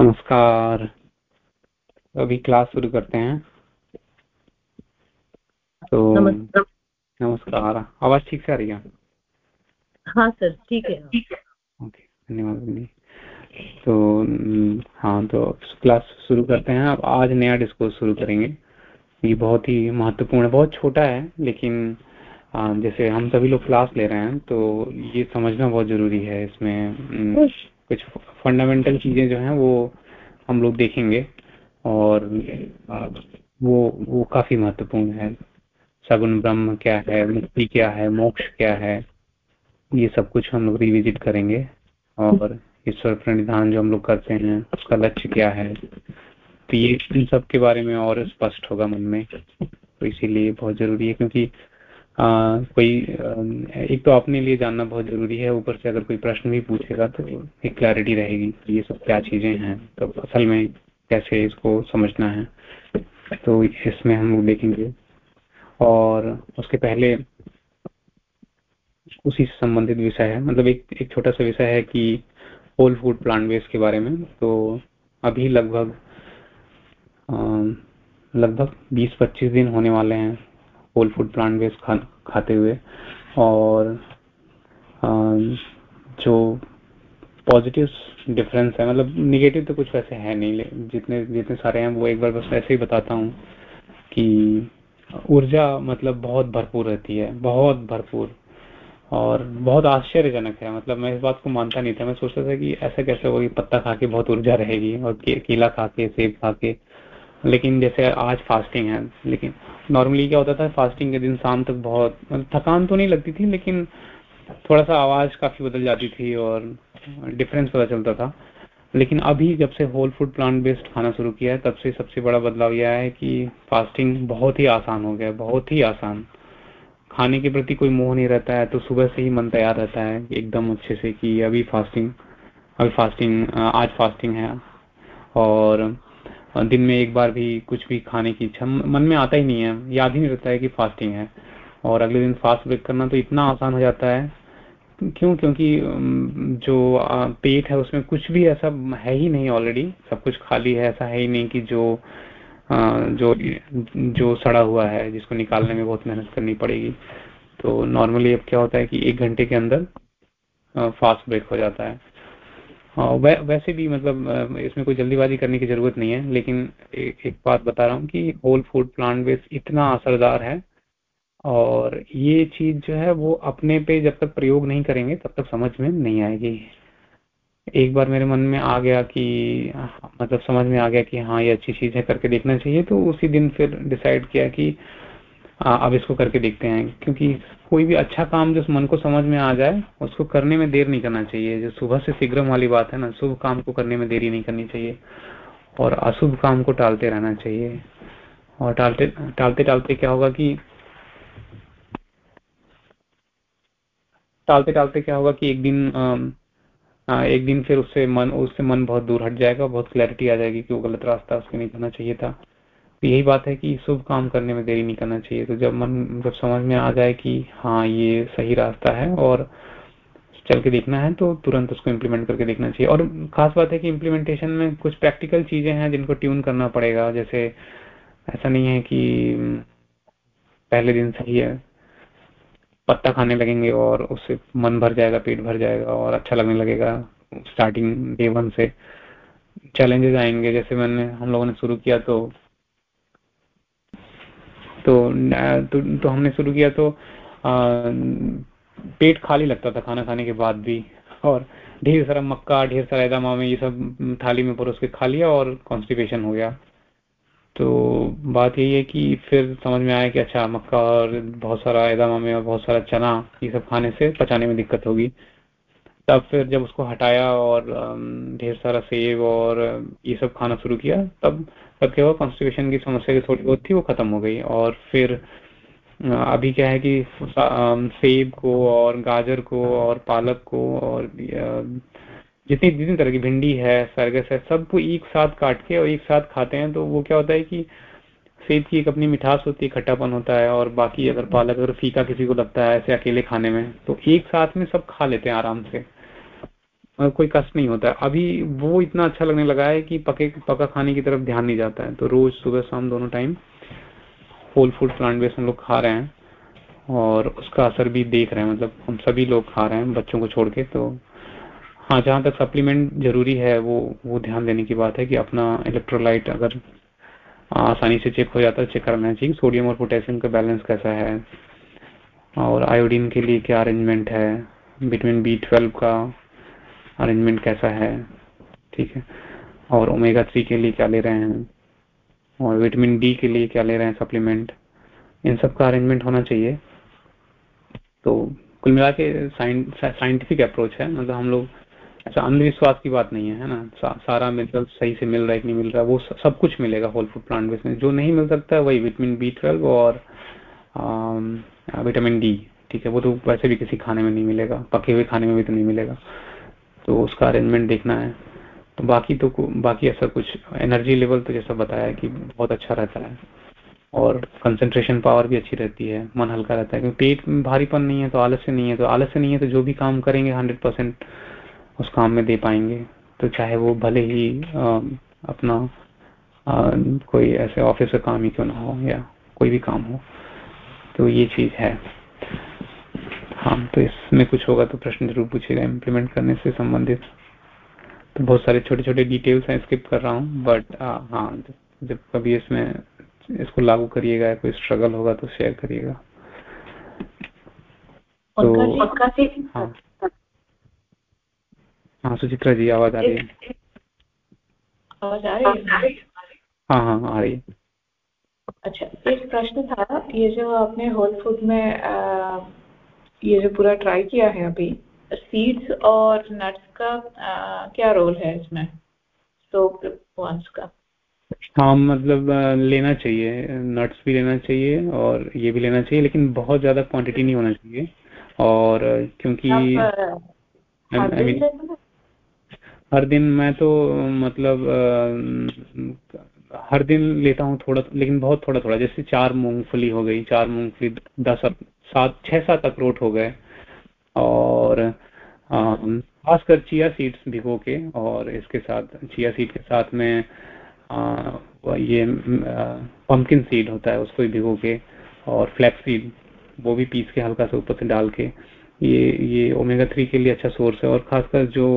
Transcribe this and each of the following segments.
नमस्कार। अभी क्लास शुरू करते हैं। तो नमस्कार। आवाज़ ठीक से आ रही है? हाँ सर ठीक है। ओके धन्यवाद तो हाँ तो क्लास शुरू करते हैं। अब आज नया डिस्कोर्स शुरू करेंगे। ये बहुत ही महत्वपूर्ण है। बहुत छोटा है लेकिन जैसे हम सभी लोग क्लास ले रहे हैं तो ये समझना बहुत ज़रूरी है इसमें। कुछ फंडामेंटल चीज़ें जो हैं वो हम लोग देखेंगे और वो वो काफ़ी महत्वपूर्ण है। सगुन ब्रह्म क्या है, मुक्ति क्या है, मोक्ष क्या है, ये सब कुछ हम लोग रिविजिट करेंगे और ईश्वर प्रणिधान जो हम लोग करते हैं, उसका लक्ष्य क्या है तो ये इन सब के बारे में और स्पष्ट होगा मन में। तो इसीलिए बहुत ज़रूरी है क्योंकि कोई एक तो अपने लिए जानना बहुत ज़रूरी है, ऊपर से अगर कोई प्रश्न भी पूछेगा तो एक क्लैरिटी रहेगी ये सब क्या चीज़ें हैं तो असल में कैसे इसको समझना है। तो इसमें हम लोग देखेंगे। और उसके पहले उसी से संबंधित विषय है। मतलब एक एक छोटा सा विषय है कि होल फ़ूड प्लांट बेस के बारे में। तो अभी लगभग लगभग 20-25 दिन होने वाले हैं। होल फ़ूड प्लांट बेस खा, खाते हुए और जो पॉजिटिव डिफरेंस है मतलब निगेटिव तो कुछ वैसे है नहीं जितने जितने सारे हैं वो एक बार बस ऐसे ही बताता हूँ कि ऊर्जा मतलब बहुत भरपूर रहती है बहुत भरपूर और बहुत आश्चर्यजनक है। मतलब मैं इस बात को मानता नहीं था मैं सोचता था कि ऐसा कैसे होगी पत्ता खा के बहुत ऊर्जा रहेगी और केला खा के सेब खा के लेकिन जैसे आज फास्टिंग है लेकिन नॉर्मली क्या होता था फास्टिंग के दिन शाम तक बहुत थकान तो नहीं लगती थी, लेकिन थोड़ा सा आवाज़ काफ़ी बदल जाती थी और डिफरेंस पता चलता था। लेकिन अभी जब से होल फ़ूड प्लांट बेस्ड खाना शुरू किया है, तब से सबसे बड़ा बदलाव यह है कि फास्टिंग बहुत ही आसान हो गया बहुत ही आसान। खाने के प्रति कोई मोह नहीं रहता है तो सुबह से ही मन तैयार रहता है एकदम अच्छे से कि अभी फास्टिंग अभी फास्टिंग आज फास्टिंग है। और दिन में एक बार भी कुछ भी खाने की इच्छा मन में आता ही नहीं है। याद ही नहीं रहता है कि फास्टिंग है। और अगले दिन फास्ट ब्रेक करना तो इतना आसान हो जाता है। क्यों? क्योंकि जो पेट है उसमें कुछ भी ऐसा है ही नहीं ऑलरेडी सब कुछ खाली है, ऐसा है ही नहीं कि जो जो जो सड़ा हुआ है, जिसको निकालने में बहुत मेहनत करनी पड़ेगी। तो नॉर्मली अब क्या होता है कि एक घंटे के अंदर फास्ट ब्रेक हो जाता है। वै, वैसे भी मतलब इसमें कोई जल्दीबाजी करने की ज़रूरत नहीं है लेकिन ए, एक बात बता रहा हूँ कि होल फ़ूड प्लांट बेस इतना असरदार है और ये चीज़ जो है वो अपने पे जब तक प्रयोग नहीं करेंगे तब तक समझ में नहीं आएगी। एक बार मेरे मन में आ गया कि मतलब समझ में आ गया कि हाँ ये अच्छी चीज़ है करके देखना चाहिए तो उसी दिन फिर डिसाइड किया कि अब इसको करके देखते हैं क्योंकि कोई भी अच्छा काम जो मन को समझ में आ जाए उसको करने में देर नहीं करना चाहिए। जो सुबह से शीघ्रम वाली बात है ना शुभ काम को करने में देरी नहीं करनी चाहिए और अशुभ काम को टालते रहना चाहिए। और टालते टालते टालते क्या होगा कि टालते टालते क्या होगा कि एक दिन आ, एक दिन फिर उससे मन उससे मन बहुत दूर हट जाएगा बहुत क्लैरिटी आ जाएगी कि वो गलत रास्ता उसको नहीं करना चाहिए था। तो यही बात है कि शुभ काम करने में देरी नहीं करना चाहिए। तो जब मन, जब समझ में आ जाए कि हाँ ये सही रास्ता है और चल के देखना है तो तुरंत उसको इम्प्लीमेंट करके देखना चाहिए। और खास बात है कि इम्प्लीमेंटेशन में कुछ प्रैक्टिकल चीज़ें हैं जिनको ट्यून करना पड़ेगा। जैसे ऐसा नहीं है कि, पहले दिन सही है, पत्ता खाने लगेंगे और उससे मन भर जाएगा, पेट भर जाएगा और अच्छा लगने लगेगा स्टार्टिंग डे वन से। चैलेंजेस आएँगे। जैसे मैंने, हम लोगों ने शुरू किया तो तो तो, तो हमने शुरू किया तो आ, पेट खाली लगता था खाना खाने के बाद भी। और ढेर सारा मक्का ढेर सारा एदामा ये सब थाली में परोस के खा लिया और कॉन्स्टिपेशन हो गया। तो बात यही है कि फिर समझ में आया कि अच्छा मक्का और बहुत सारा एदामा में और बहुत सारा चना ये सब खाने से पचाने में दिक्कत होगी। तब फिर जब उसको हटाया और ढेर सारा सेब और ये सब खाना शुरू किया तब तब क्या हुआ? कॉन्स्टिपेशन की समस्या की थोड़ी बहुत थी वो खत्म हो गई। और फिर अभी क्या है कि सेब को और गाजर को और पालक को और जितनी जितनी तरह की भिंडी है सरगस है सबको एक साथ काट के और एक साथ खाते हैं। तो वो क्या होता है कि सेब की एक अपनी मिठास होती है खट्टापन होता है और बाकी अगर पालक अगर फीका किसी को लगता है ऐसे अकेले खाने में तो एक साथ में सब खा लेते हैं आराम से। कोई कष्ट नहीं होता है। अभी वो इतना अच्छा लगने लगा है कि पके, पका खाने की तरफ़ ध्यान नहीं जाता है। तो रोज सुबह शाम दोनों time whole food plant base हम लोग खा रहे हैं और उसका असर भी देख रहे हैं। मतलब हम सभी लोग खा रहे हैं बच्चों को छोड़ के। तो हाँ जहाँ तक सप्लीमेंट ज़रूरी है, वो वो ध्यान देने की बात है कि अपना इलेक्ट्रोलाइट अगर आसानी से चेक हो जाता है चेक करना चाहिए सोडियम और पोटेशियम का बैलेंस कैसा है? और आयोडीन के लिए क्या अरेंजमेंट है? विटामिन बी ट्वेल्व का अरेंजमेंट कैसा है? ठीक है। और ओमेगा थ्री के लिए क्या ले रहे हैं? और विटामिन डी के लिए क्या ले रहे हैं सप्लीमेंट इन सब का अरेंजमेंट होना चाहिए। तो कुल मिला के साइंटिफिक अप्रोच है। मतलब हम लोग ऐसा अंधविश्वास की बात नहीं है है ना? सा, सारा मिनरल सही से मिल रहा है कि नहीं मिल रहा वो सब कुछ मिलेगा होल फ़ूड प्लांट बेस में जो नहीं मिल सकता है वही विटामिन बी ट्वेल्व और विटामिन डी ठीक है वो तो वैसे भी किसी खाने में नहीं मिलेगा पके हुए खाने में भी तो नहीं मिलेगा। तो उसका अरेंजमेंट देखना है। तो बाकी तो बाकी ऐसा कुछ एनर्जी लेवल तो जैसा बताया कि बहुत अच्छा रहता है। और कंसंट्रेशन पावर भी अच्छी रहती है मन हल्का रहता है। क्योंकि पेट में भारीपन नहीं है तो आलस्य नहीं है तो आलस्य नहीं है तो जो भी काम करेंगे हंड्रेड परसेंट उस काम में दे पाएँगे। तो चाहे वो भले ही आ, अपना आ, कोई ऐसे ऑफ़िस का काम ही क्यों ना हो या कोई भी काम हो तो ये चीज़ है। हाँ तो इसमें कुछ होगा तो प्रश्न ज़रूर पूछेगा इम्प्लीमेंट करने से संबंधित। तो बहुत सारे छोटे छोटे डिटेल्स हैं स्किप कर रहा हूँ बट हाँ जब कभी इसमें इसको लागू करिएगा कोई स्ट्रगल होगा तो शेयर करिएगा। तो हाँ। हाँ सुचित्रा जी आवाज़ आ रही है। आवाज़ आ रही है? हाँ हाँ आ रही है। अच्छा एक प्रश्न था ये जो आपने होल फ़ूड में ये जो पूरा ट्राई किया है अभी सीड्स और नट्स का आ, क्या रोल है इसमें? सोप वंस का। हाँ मतलब लेना चाहिए नट्स भी लेना चाहिए और ये भी लेना चाहिए लेकिन बहुत ज़्यादा क्वांटिटी नहीं होना चाहिए और क्योंकि आई मीन हर दिन मैं तो मतलब हर दिन लेता हूँ थोड़ा लेकिन बहुत थोड़ा थोड़ा जैसे चार मूंगफली हो गई चार मूंगफली दस सात छह सात अखरोट हो गए और खासकर चिया सीड्स भिगो के और इसके साथ चिया सीड के साथ में आ, ये पंपकिन सीड होता है उसको भी भिगो के और फ्लैक्स सीड वो भी पीस के हल्का सा ऊपर से डाल के ये ये ओमेगा थ्री के लिए अच्छा सोर्स है और खासकर जो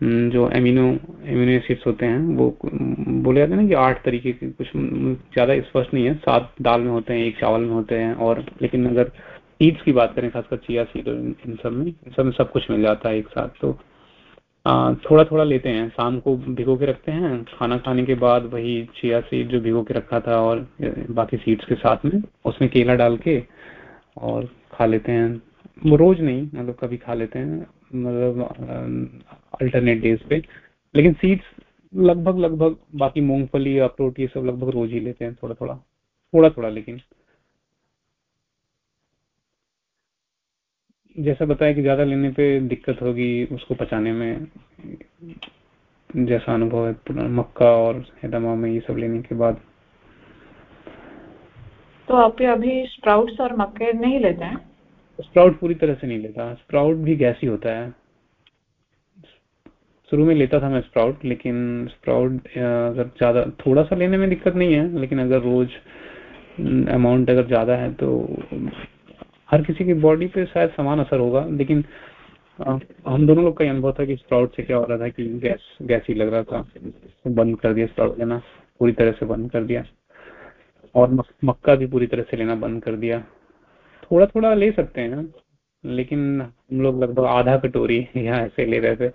जो एमिनो एमिनो एसिड्स होते हैं वो बोले जाते हैं ना कि आठ तरीके के कुछ ज़्यादा स्पष्ट नहीं है। सात दाल में होते हैं एक चावल में होते हैं और लेकिन अगर सीड्स की बात करें खासकर चिया सीड इन सब में इन सब में सब कुछ मिल जाता है एक साथ। तो आ, थोड़ा थोड़ा लेते हैं। शाम को भिगो के रखते हैं। खाना खाने के बाद वही चिया सीड जो भिगो के रखा था और बाकी सीड्स के साथ में उसमें केला डाल के और खा लेते हैं। रोज नहीं मतलब कभी खा लेते हैं। मतलब अल्टरनेट डेज़ पे। लेकिन सीड्स लगभग लगभग, बाकी मूंगफली, अखरोट, ये सब लगभग रोज ही लेते हैं थोड़ा थोड़ा थोड़ा थोड़ा लेकिन। जैसा बताया कि ज़्यादा लेने पे दिक्कत होगी उसको पचाने में। जैसा अनुभव है मक्का और हेदमा में ये सब लेने के बाद। तो आप अभी स्प्राउट्स और मक्के नहीं लेते हैं? स्प्राउट पूरी तरह से नहीं लेता। स्प्राउट भी गैसी होता है। शुरू में लेता था मैं स्प्राउट लेकिन स्प्राउट अगर ज़्यादा थोड़ा सा लेने में दिक्कत नहीं है लेकिन अगर रोज अमाउंट अगर ज़्यादा है तो हर किसी की बॉडी पे शायद समान असर होगा लेकिन आ, हम दोनों लोग का अनुभव था कि स्प्राउट से क्या हो रहा था कि गैस गैस ही लग रहा था। बंद कर दिया स्प्राउट लेना पूरी तरह से बंद कर दिया। और मक्का भी पूरी तरह से लेना बंद कर दिया। थोड़ा थोड़ा ले सकते हैं। लेकिन हम लोग लगभग आधा कटोरी यहाँ ऐसे ले रहे थे।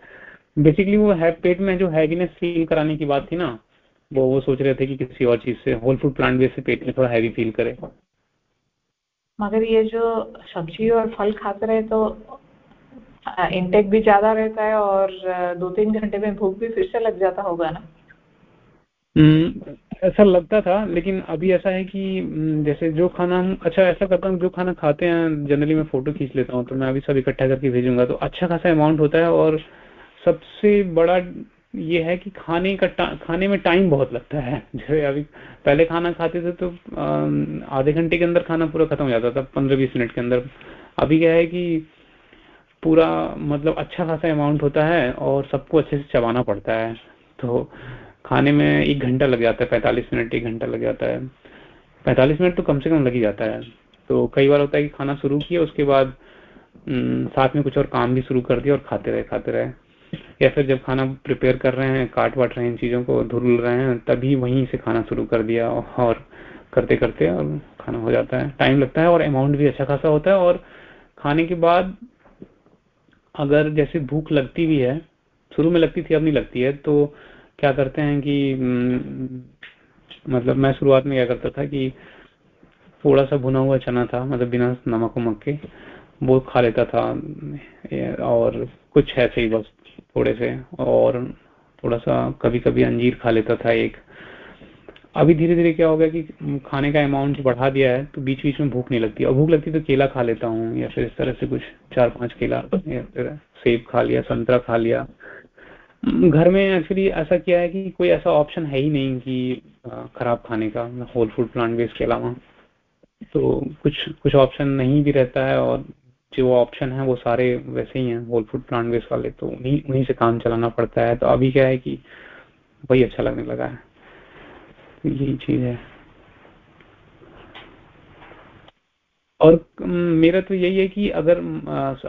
बेसिकली वो है पेट में जो हैवीनेस फील कराने की बात थी ना वो वो सोच रहे थे कि किसी और चीज़ से होल फ़ूड प्लांट बेस से पेट में थोड़ा हैवी फील करे। मगर ये जो सब्ज़ी और फल खाते रहे तो इंटेक भी ज़्यादा रहता है और दो तीन घंटे में भूख भी फिर से लग जाता होगा ना? हम्म, ऐसा लगता था, लेकिन अभी ऐसा है कि जैसे जो खाना हम अच्छा ऐसा करता हूँ, जो खाना खाते हैं जनरली मैं फ़ोटो खींच लेता हूँ तो मैं अभी सब इकट्ठा करके भेजूँगा तो अच्छा खासा अमाउंट होता है, और सबसे बड़ा ये है कि खाने का खाने में टाइम बहुत लगता है। जैसे अभी पहले खाना खाते थे तो आधे घंटे के अंदर खाना पूरा खत्म हो जाता था, पंद्रह बीस मिनट के अंदर। अभी क्या है कि पूरा मतलब अच्छा खासा अमाउंट होता है, और सबको अच्छे से चबाना पड़ता है तो खाने में एक घंटा लग जाता है, पैंतालीस मिनट, एक घंटा लग जाता है। पैंतालीस मिनट तो कम से कम लग ही जाता है। तो कई बार होता है कि खाना शुरू किया, उसके बाद साथ में कुछ और काम भी शुरू कर दिया और खाते रहे खाते रहे। या फिर जब खाना प्रिपेयर कर रहे हैं, काट वाट रहे हैं इन चीज़ों को, धुल रहे हैं, तभी वहीं से खाना शुरू कर दिया और करते करते और खाना हो जाता है। टाइम लगता है और अमाउंट भी अच्छा खासा होता है और खाने के बाद अगर जैसे भूख लगती भी है, शुरू में लगती थी, अब नहीं लगती है तो क्या करते हैं कि मतलब मैं शुरुआत में क्या करता था कि थोड़ा सा भुना हुआ चना था मतलब बिना नमक उमक के, वो खा लेता था और कुछ ऐसे ही बस थोड़े से, और थोड़ा सा कभी कभी अंजीर खा लेता था एक। अभी धीरे धीरे क्या हो गया कि खाने का अमाउंट बढ़ा दिया है तो बीच बीच में भूख नहीं लगती, और भूख लगती तो केला खा लेता हूँ, या फिर इस तरह से कुछ चार पाँच केला, या फिर सेब खा लिया, संतरा खा लिया घर में एक्चुअली ऐसा किया है कि कोई ऐसा ऑप्शन है ही नहीं कि खराब खाने का होल फ़ूड प्लांट बेस्ड के अलावा। तो कुछ कुछ ऑप्शन नहीं भी रहता है और जो ऑप्शन है वो सारे वैसे ही हैं होल फ़ूड प्लांट बेस्ड वाले तो उन्हीं उन्हीं से काम चलाना पड़ता है। तो अभी क्या है कि वही अच्छा लगने लगा है। यही चीज़ है। और मेरा तो यही है कि अगर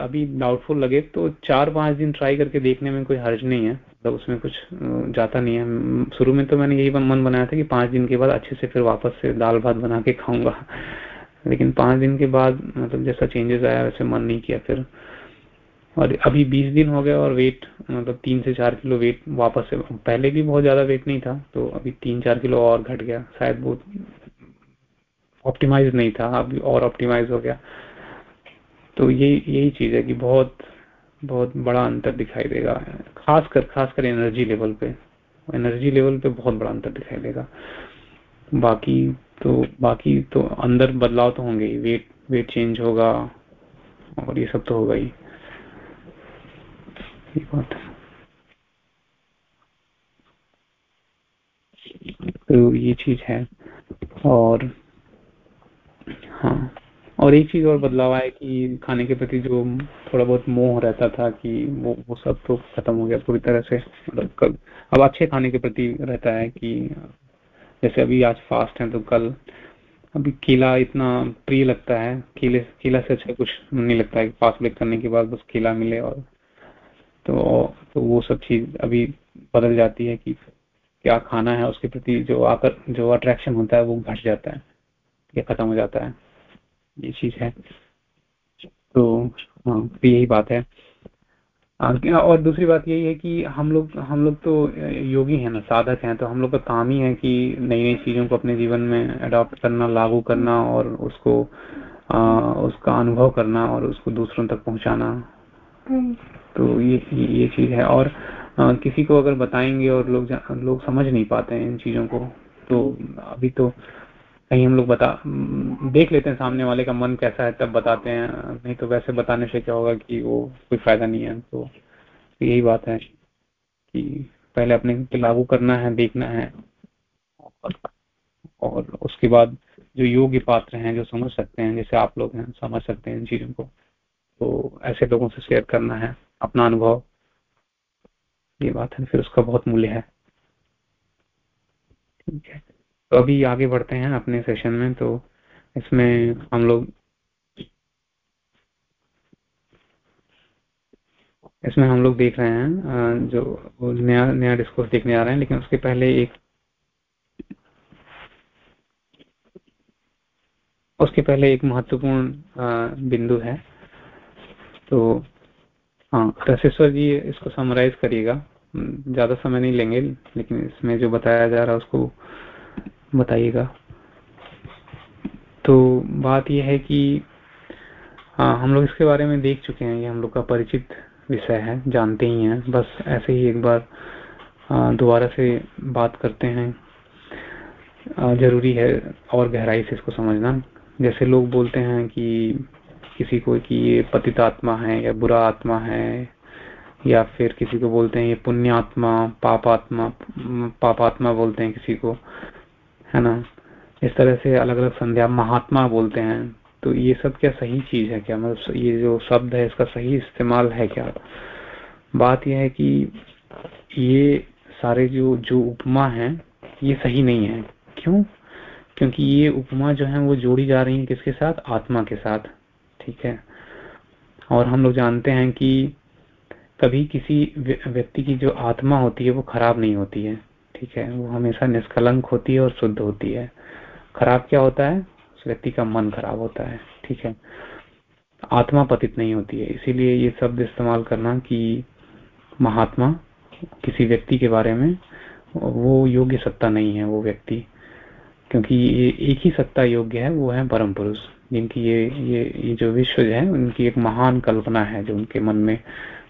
अभी डाउटफुल लगे तो चार पाँच दिन ट्राई करके देखने में कोई हर्ज नहीं है। मतलब उसमें कुछ जाता नहीं है। शुरू में तो मैंने यही मन बनाया था कि पाँच दिन के बाद अच्छे से फिर वापस से दाल भात बना के खाऊँगा। लेकिन पाँच दिन के बाद मतलब जैसा चेंजेस आया, वैसे मन नहीं किया फिर। और अभी बीस दिन हो गया और वेट मतलब तीन से चार किलो वेट वापस से, पहले भी बहुत ज़्यादा वेट नहीं था तो अभी तीन चार किलो और घट गया। शायद बहुत ऑप्टिमाइज नहीं था, अब और ऑप्टिमाइज हो गया। तो ये, यही चीज़ है कि बहुत बहुत बड़ा अंतर दिखाई देगा। खासकर खासकर एनर्जी लेवल पे। एनर्जी लेवल पे बहुत बड़ा अंतर दिखाई देगा। बाकी तो बाकी तो अंदर बदलाव तो होंगे ही। वेट वेट चेंज होगा और ये सब तो होगा ही। बात है। तो ये चीज़ है और हाँ। और एक चीज़ और बदलाव आया कि खाने के प्रति जो थोड़ा बहुत मोह रहता था कि वो वो सब तो खत्म हो गया पूरी तरह से। मतलब अब अच्छे खाने के प्रति रहता है कि जैसे अभी आज फास्ट है तो कल, अभी केला इतना प्रिय लगता है, केले, केला से अच्छा कुछ नहीं लगता है फास्ट ब्रेक करने के बाद बस केला मिले और तो तो वो सब चीज़ अभी बदल जाती है कि क्या खाना है उसके प्रति जो आकर, जो अट्रैक्शन होता है वो घट जाता है। या खत्म हो जाता है। ये चीज़ है। तो हाँ तो यही बात है। और दूसरी बात यही है कि हम लोग हम लोग तो योगी हैं ना साधक हैं तो हम लोग का काम ही है कि नई नई चीज़ों को अपने जीवन में अडॉप्ट करना लागू करना और उसको आ, उसका अनुभव करना और उसको दूसरों तक पहुंचाना। हम्म। तो ये ये चीज़ है। और आ, किसी को अगर बताएँगे और लोग लोग समझ नहीं पाते हैं इन चीज़ों को तो अभी तो कहीं हम लोग बता, देख लेते हैं सामने वाले का मन कैसा है, तब बताते हैं। नहीं तो वैसे बताने से क्या होगा कि वो कोई फ़ायदा नहीं है। तो यही बात है कि पहले अपने लागू करना है, देखना है। और उसके बाद जो योग्य पात्र हैं, जो समझ सकते हैं, जैसे आप लोग हैं, समझ सकते हैं इन चीज़ों को तो ऐसे लोगों से शेयर करना है, अपना अनुभव। ये बात है, फिर उसका बहुत मूल्य है। ठीक है। तो अभी आगे बढ़ते हैं अपने सेशन में तो इसमें हम लोग इसमें हम लोग देख रहे हैं जो नया नया डिस्कोर्स देखने आ रहे हैं, लेकिन उसके पहले एक उसके पहले एक महत्वपूर्ण बिंदु है। तो हाँ रसेश्वर जी, इसको समराइज करिएगा। ज़्यादा समय नहीं लेंगे, लेकिन इसमें जो बताया जा रहा है, उसको बताइएगा। तो बात यह है कि हाँ हम लोग इसके बारे में देख चुके हैं, ये हम लोग का परिचित विषय है, जानते ही हैं। बस ऐसे ही एक बार दोबारा से बात करते हैं। ज़रूरी है और गहराई से इसको समझना। जैसे लोग बोलते हैं कि किसी को कि ये पतित आत्मा है या बुरा आत्मा है, या फिर किसी को बोलते हैं ये पुण्यात्मा, पापात्मा पापात्मा बोलते हैं किसी को। है ना? इस तरह से अलग अलग संध्या महात्मा बोलते हैं। तो ये सब क्या सही चीज़ है क्या? मतलब ये जो शब्द है, इसका सही इस्तेमाल है क्या? बात यह है कि ये सारे जो जो उपमा है, ये सही नहीं है। क्यों? क्योंकि ये उपमा जो है, वो जोड़ी जा रही है किसके साथ? आत्मा के साथ। ठीक है? और हम लोग जानते हैं कि कभी किसी व्यक्ति की जो आत्मा होती है, वो खराब नहीं होती है। ठीक है, वो हमेशा निष्कलंक होती है और शुद्ध होती है। खराब क्या होता है? उस व्यक्ति का मन खराब होता है, ठीक है। आत्मा पतित नहीं होती है, इसीलिए ये शब्द इस्तेमाल करना कि महात्मा किसी व्यक्ति के बारे में, वो योग्य सत्ता नहीं है, वो व्यक्ति। क्योंकि ये एक ही सत्ता योग्य है, वो है परम पुरुष, जिनकी ये ये ये जो विश्व है, उनकी एक महान कल्पना है, जो उनके मन में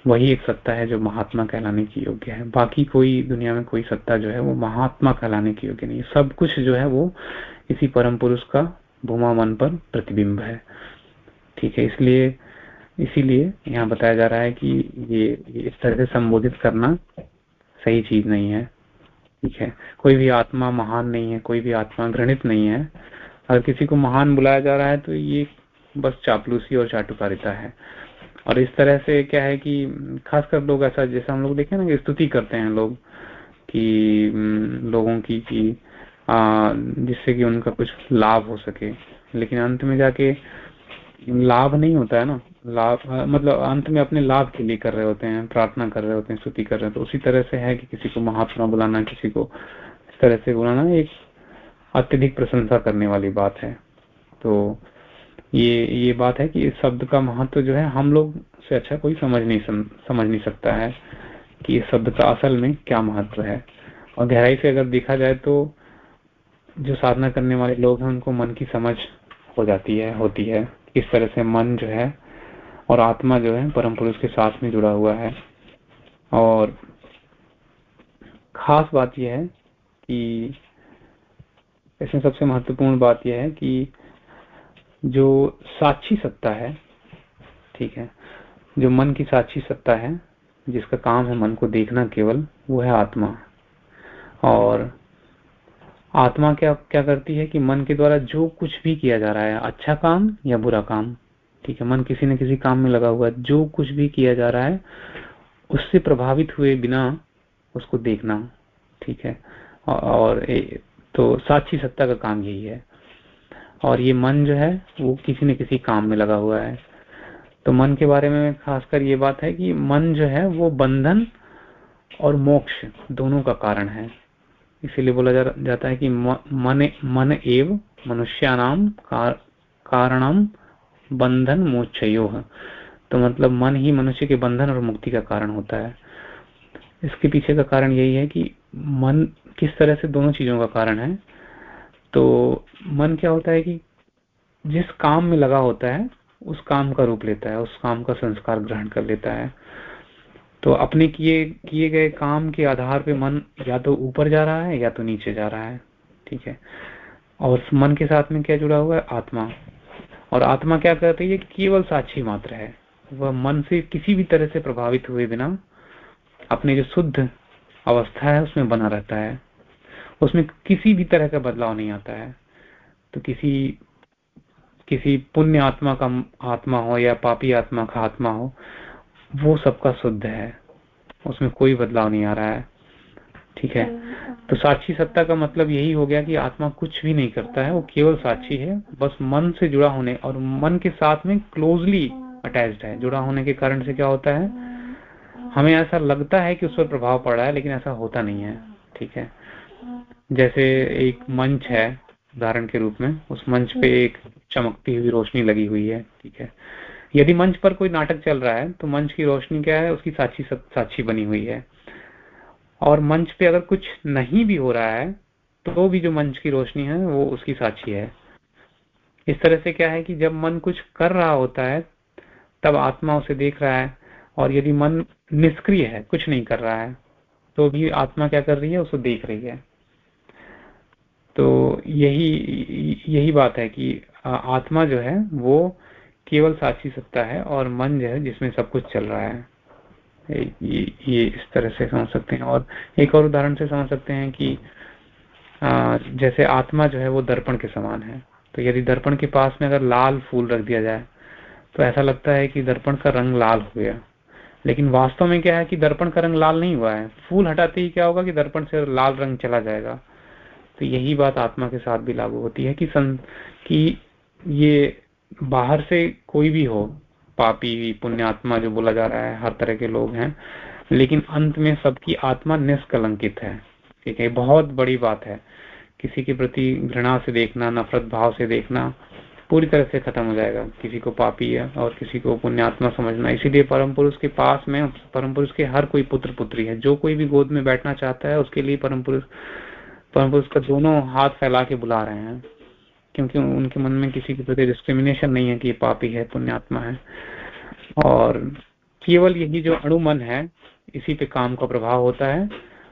वही एक सत्ता है जो महात्मा कहलाने की योग्य है। बाकी कोई दुनिया में कोई सत्ता जो है वो महात्मा कहलाने की योग्य नहीं सब कुछ जो है वो इसी परम पुरुष का भूमा मन पर प्रतिबिंब है। ठीक है इसलिए इसीलिए यहाँ बताया जा रहा है कि ये, ये इस तरह से संबोधित करना सही चीज़ नहीं है। ठीक है कोई भी आत्मा महान नहीं है कोई भी आत्मा घृणित नहीं है। अगर किसी को महान बुलाया जा रहा है तो ये बस चापलूसी और चाटुकारिता है। और इस तरह से क्या है कि, खासकर लोग ऐसा, जैसे हम लोग देखें ना कि स्तुति करते हैं लोग, कि लोगों की, कि जिससे कि उनका कुछ लाभ हो सके। लेकिन अंत में जाके, लाभ नहीं होता है ना। लाभ मतलब अंत में अपने लाभ के लिए कर रहे होते हैं, प्रार्थना कर रहे होते हैं, स्तुति कर रहे हैं। तो उसी तरह से है कि किसी को महात्मा बुलाना, किसी को इस तरह से बुलाना एक अत्यधिक प्रशंसा करने वाली बात है। तो ये ये बात है कि इस शब्द का महत्व जो है हम लोग से अच्छा कोई समझ नहीं सम, समझ नहीं सकता है कि इस शब्द का असल में क्या महत्व है। और गहराई से अगर देखा जाए तो जो साधना करने वाले लोग हैं उनको मन की समझ हो जाती है होती है। किस तरह से मन जो है और आत्मा जो है परम पुरुष के साथ में जुड़ा हुआ है। और खास बात यह है कि इसमें सबसे महत्वपूर्ण बात यह है कि जो साक्षी सत्ता है ठीक है जो मन की साक्षी सत्ता है जिसका काम है मन को देखना केवल वो है आत्मा। और आत्मा क्या क्या करती है कि मन के द्वारा जो कुछ भी किया जा रहा है अच्छा काम या बुरा काम ठीक है मन किसी न किसी काम में लगा हुआ है जो कुछ भी किया जा रहा है उससे प्रभावित हुए बिना उसको देखना ठीक है और ए, तो साक्षी सत्ता का काम यही है। और ये मन जो है वो किसी न किसी काम में लगा हुआ है। तो मन के बारे में खासकर ये बात है कि मन जो है वो बंधन और मोक्ष दोनों का कारण है। इसीलिए बोला जा, जाता है कि मन मन एव मनुष्यानाम कार, कारणम बंधन मोक्षयो। तो मतलब मन ही मनुष्य के बंधन और मुक्ति का कारण होता है। इसके पीछे का कारण यही है कि मन किस तरह से दोनों चीज़ों का कारण है तो मन क्या होता है कि जिस काम में लगा होता है, उस काम का रूप लेता है, उस काम का संस्कार ग्रहण कर लेता है। तो अपने किए किए गए काम के आधार पे मन या तो ऊपर जा रहा है या तो नीचे जा रहा है, ठीक है? और मन के साथ में क्या जुड़ा हुआ है? आत्मा। और आत्मा क्या करती है केवल साक्षी मात्र है। वह मन से किसी भी तरह से प्रभावित हुए बिना अपने जो शुद्ध अवस्था है, उसमें बना रहता है। उसमें किसी भी तरह का बदलाव नहीं आता है। तो किसी किसी पुण्य आत्मा का आत्मा हो या पापी आत्मा का आत्मा हो, वो सबका शुद्ध है। उसमें कोई बदलाव नहीं आ रहा है। ठीक है? तो साक्षी सत्ता का मतलब यही हो गया कि आत्मा कुछ भी नहीं करता है, वो केवल साक्षी है, बस मन से जुड़ा होने और मन के साथ में क्लोजली अटैच्ड है। जुड़ा होने के कारण से क्या होता है? हमें ऐसा लगता है कि उस पर प्रभाव पड़ रहा है, लेकिन ऐसा होता नहीं है। ठीक है? जैसे एक मंच है उदाहरण के रूप में उस मंच पे एक चमकती हुई रोशनी लगी हुई है ठीक है। यदि मंच पर कोई नाटक चल रहा है तो मंच की रोशनी क्या है उसकी साक्षी साक्षी बनी हुई है। और मंच पे अगर कुछ नहीं भी हो रहा है तो भी जो मंच की रोशनी है वो उसकी साक्षी है। इस तरह से क्या है कि जब मन कुछ कर रहा होता है तब आत्मा उसे देख रहा है और यदि मन निष्क्रिय है कुछ नहीं कर रहा है तो भी आत्मा क्या कर रही है उसे देख रही है। तो यही यही बात है कि आत्मा जो है वो केवल साक्षी सत्ता है और मन जो है जिसमें सब कुछ चल रहा है। ये, ये इस तरह से समझ सकते हैं। और एक और उदाहरण से समझ सकते हैं कि आ, जैसे आत्मा जो है वो दर्पण के समान है। तो यदि दर्पण के पास में अगर लाल फूल रख दिया जाए तो ऐसा लगता है कि दर्पण का रंग लाल हो गया। लेकिन वास्तव में क्या है कि दर्पण का रंग लाल नहीं हुआ है। फूल हटाते ही क्या होगा कि दर्पण से लाल रंग चला जाएगा। तो यही बात आत्मा के साथ भी लागू होती है कि सं, कि ये बाहर से कोई भी हो पापी पुण्यात्मा जो बोला जा रहा है हर तरह के लोग हैं लेकिन अंत में सबकी आत्मा निष्कलंकित है। ठीक है बहुत बड़ी बात है। किसी के प्रति घृणा से देखना नफरत भाव से देखना पूरी तरह से खत्म हो जाएगा। किसी को पापी है और किसी को पुण्यात्मा समझना। इसीलिए परम पुरुष के पास में परम पुरुष के हर कोई पुत्र पुत्री है। जो कोई भी गोद में बैठना चाहता है उसके लिए परम पुरुष परम पुरुष का दोनों हाथ फैला के बुला रहे हैं, क्योंकि उनके मन में किसी के प्रति डिस्क्रिमिनेशन नहीं है कि ये पापी है, पुण्यात्मा है। और केवल यही जो अणुमन है, इसी पे काम का प्रभाव होता है,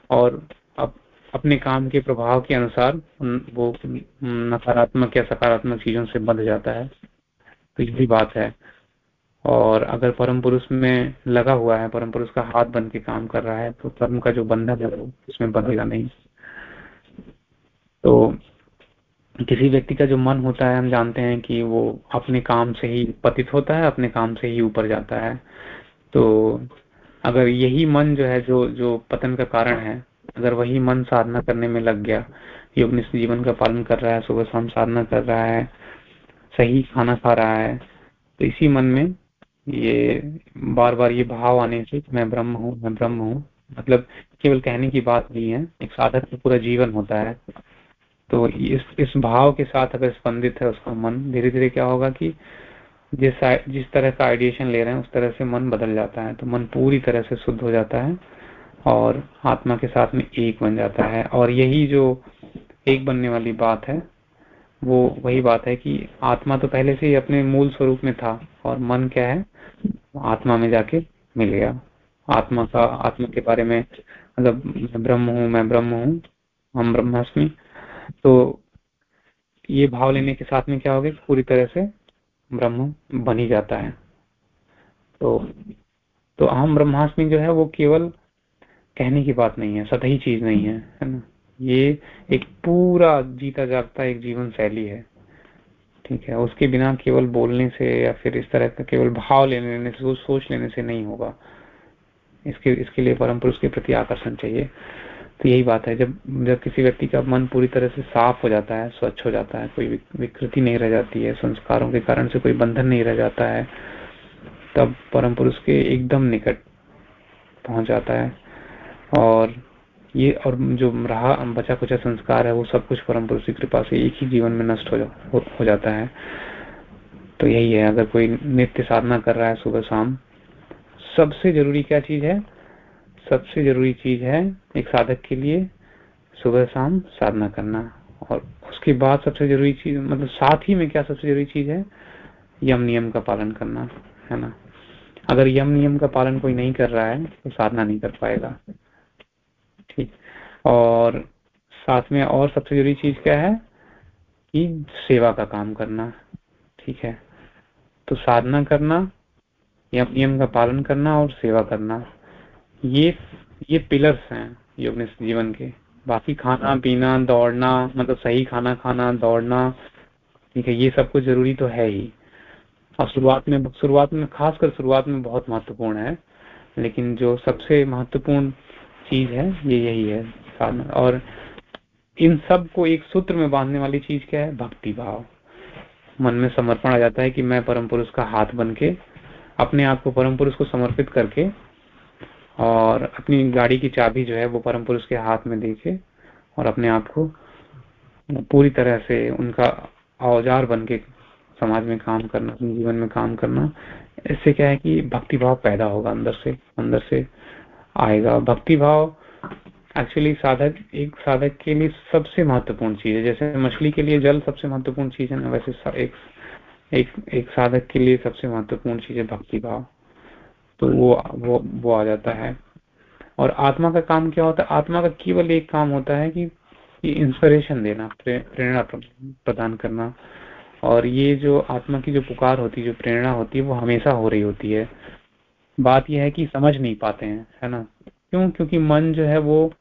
और अब अपने काम के प्रभाव के अनुसार वो नकारात्मक या सकारात्मक चीज़ों से बंध जाता है। तो ये भी बात है। और अगर परम पुरुष में लगा हुआ है, परम पुरुष का हाथ बन के काम कर रहा है तो कर्म का जो बंधन है, वो उसमें बंधेगा नहीं। तो किसी व्यक्ति का जो मन होता है, हम जानते हैं कि वो अपने काम से ही पतित होता है, अपने काम से ही ऊपर जाता है। तो अगर यही मन जो है, जो जो पतन का कारण है, अगर वही मन साधना करने में लग गया योग जीवन का पालन कर रहा है, सुबह शाम साधना कर रहा है, सही खाना खा रहा है तो इसी मन में ये बार बार ये भाव आने से मैं ब्रह्म हूँ, मैं ब्रह्म हूँ। मतलब केवल कहने की बात नहीं है, एक साधक का पूरा जीवन होता है। तो इस इस भाव के साथ अगर स्पंदित है उसका मन धीरे धीरे क्या होगा कि जिस जिस तरह का आइडिएशन ले रहे हैं, उस तरह से मन बदल जाता है तो मन पूरी तरह से शुद्ध हो जाता है और आत्मा के साथ में एक बन जाता है। और यही जो एक बनने वाली बात है, वो वही बात है कि आत्मा तो पहले से ही अपने मूल स्वरूप में था और मन क्या है? आत्मा में जाके मिल गया। आत्मा का, आत्मा के बारे में मतलब ब्रह्म हूँ, मैं ब्रह्म हूँ, हम ब्रह्मास्मि तो ये भाव लेने के साथ में क्या होगा पूरी तरह से ब्रह्म बन ही जाता है। तो तो अहम ब्रह्मास्मि जो है वो केवल कहने की बात नहीं है, सतही चीज़ नहीं है है ना? ये एक पूरा जीता जागता एक जीवन शैली है, ठीक है? उसके बिना केवल बोलने से या फिर इस तरह का केवल भाव लेने लेने से, सोच लेने से नहीं होगा। इसके इसके लिए परम पुरुष के प्रति आकर्षण चाहिए। तो यही बात है जब जब किसी व्यक्ति का मन पूरी तरह से साफ़ हो जाता है स्वच्छ हो जाता है कोई विकृति नहीं रह जाती है संस्कारों के कारण से कोई बंधन नहीं रह जाता है तब परम पुरुष के एकदम निकट पहुँच जाता है। और ये और जो रहा बचा कुचा संस्कार है वो सब कुछ परम पुरुष की कृपा से एक ही जीवन में नष्ट हो, जा, हो, हो जाता है। तो यही है अगर कोई नित्य साधना कर रहा है सुबह शाम सबसे ज़रूरी क्या चीज़ है? सबसे ज़रूरी चीज़ है एक साधक के लिए सुबह शाम साधना करना। और उसके बाद सबसे ज़रूरी चीज़ मतलब साथ ही में क्या सबसे ज़रूरी चीज़ है? यम नियम का पालन करना, है ना? अगर यम नियम का पालन कोई नहीं कर रहा है तो साधना नहीं कर पाएगा। ठीक। और साथ में और सबसे ज़रूरी चीज़ क्या है? कि सेवा का काम करना। ठीक है? तो साधना करना, यम नियम का पालन करना और सेवा करना। ये ये पिलर्स हैं योग जीवन के। बाकी खाना पीना दौड़ना मतलब सही खाना खाना दौड़ना ठीक है ये सब कुछ ज़रूरी तो है ही। और शुरुआत में शुरुआत में खासकर शुरुआत में बहुत महत्वपूर्ण है लेकिन जो सबसे महत्वपूर्ण चीज़ है ये यही है साधना और इन सबको एक सूत्र में बांधने वाली चीज़ क्या है? भक्ति भाव। मन में समर्पण आ जाता है कि मैं परम पुरुष का हाथ बन के अपने आप को परम पुरुष को समर्पित करके और अपनी गाड़ी की चाबी जो है वो परम पुरुष के हाथ में देके और अपने आप को पूरी तरह से उनका औज़ार बन के समाज में काम करना, अपने जीवन में काम करना, इससे क्या है कि भक्ति भाव पैदा होगा, अंदर से अंदर से आएगा। भक्ति भाव एक्चुअली साधक, एक साधक के लिए सबसे महत्वपूर्ण चीज़ है। जैसे मछली के लिए जल सबसे महत्वपूर्ण चीज़ है ना, वैसे एक एक एक साधक के लिए सबसे महत्वपूर्ण चीज़ है भक्ति भाव तो वो वो वो आ जाता है। और आत्मा का काम क्या होता है? आत्मा का केवल एक काम होता है कि ये इंस्पिरेशन देना प्रेरणा प्रदान करना। और ये जो आत्मा की जो पुकार होती है, जो प्रेरणा होती है, वो हमेशा हो रही होती है। बात यह है कि समझ नहीं पाते हैं, है ना? क्यों? क्योंकि मन जो है वो,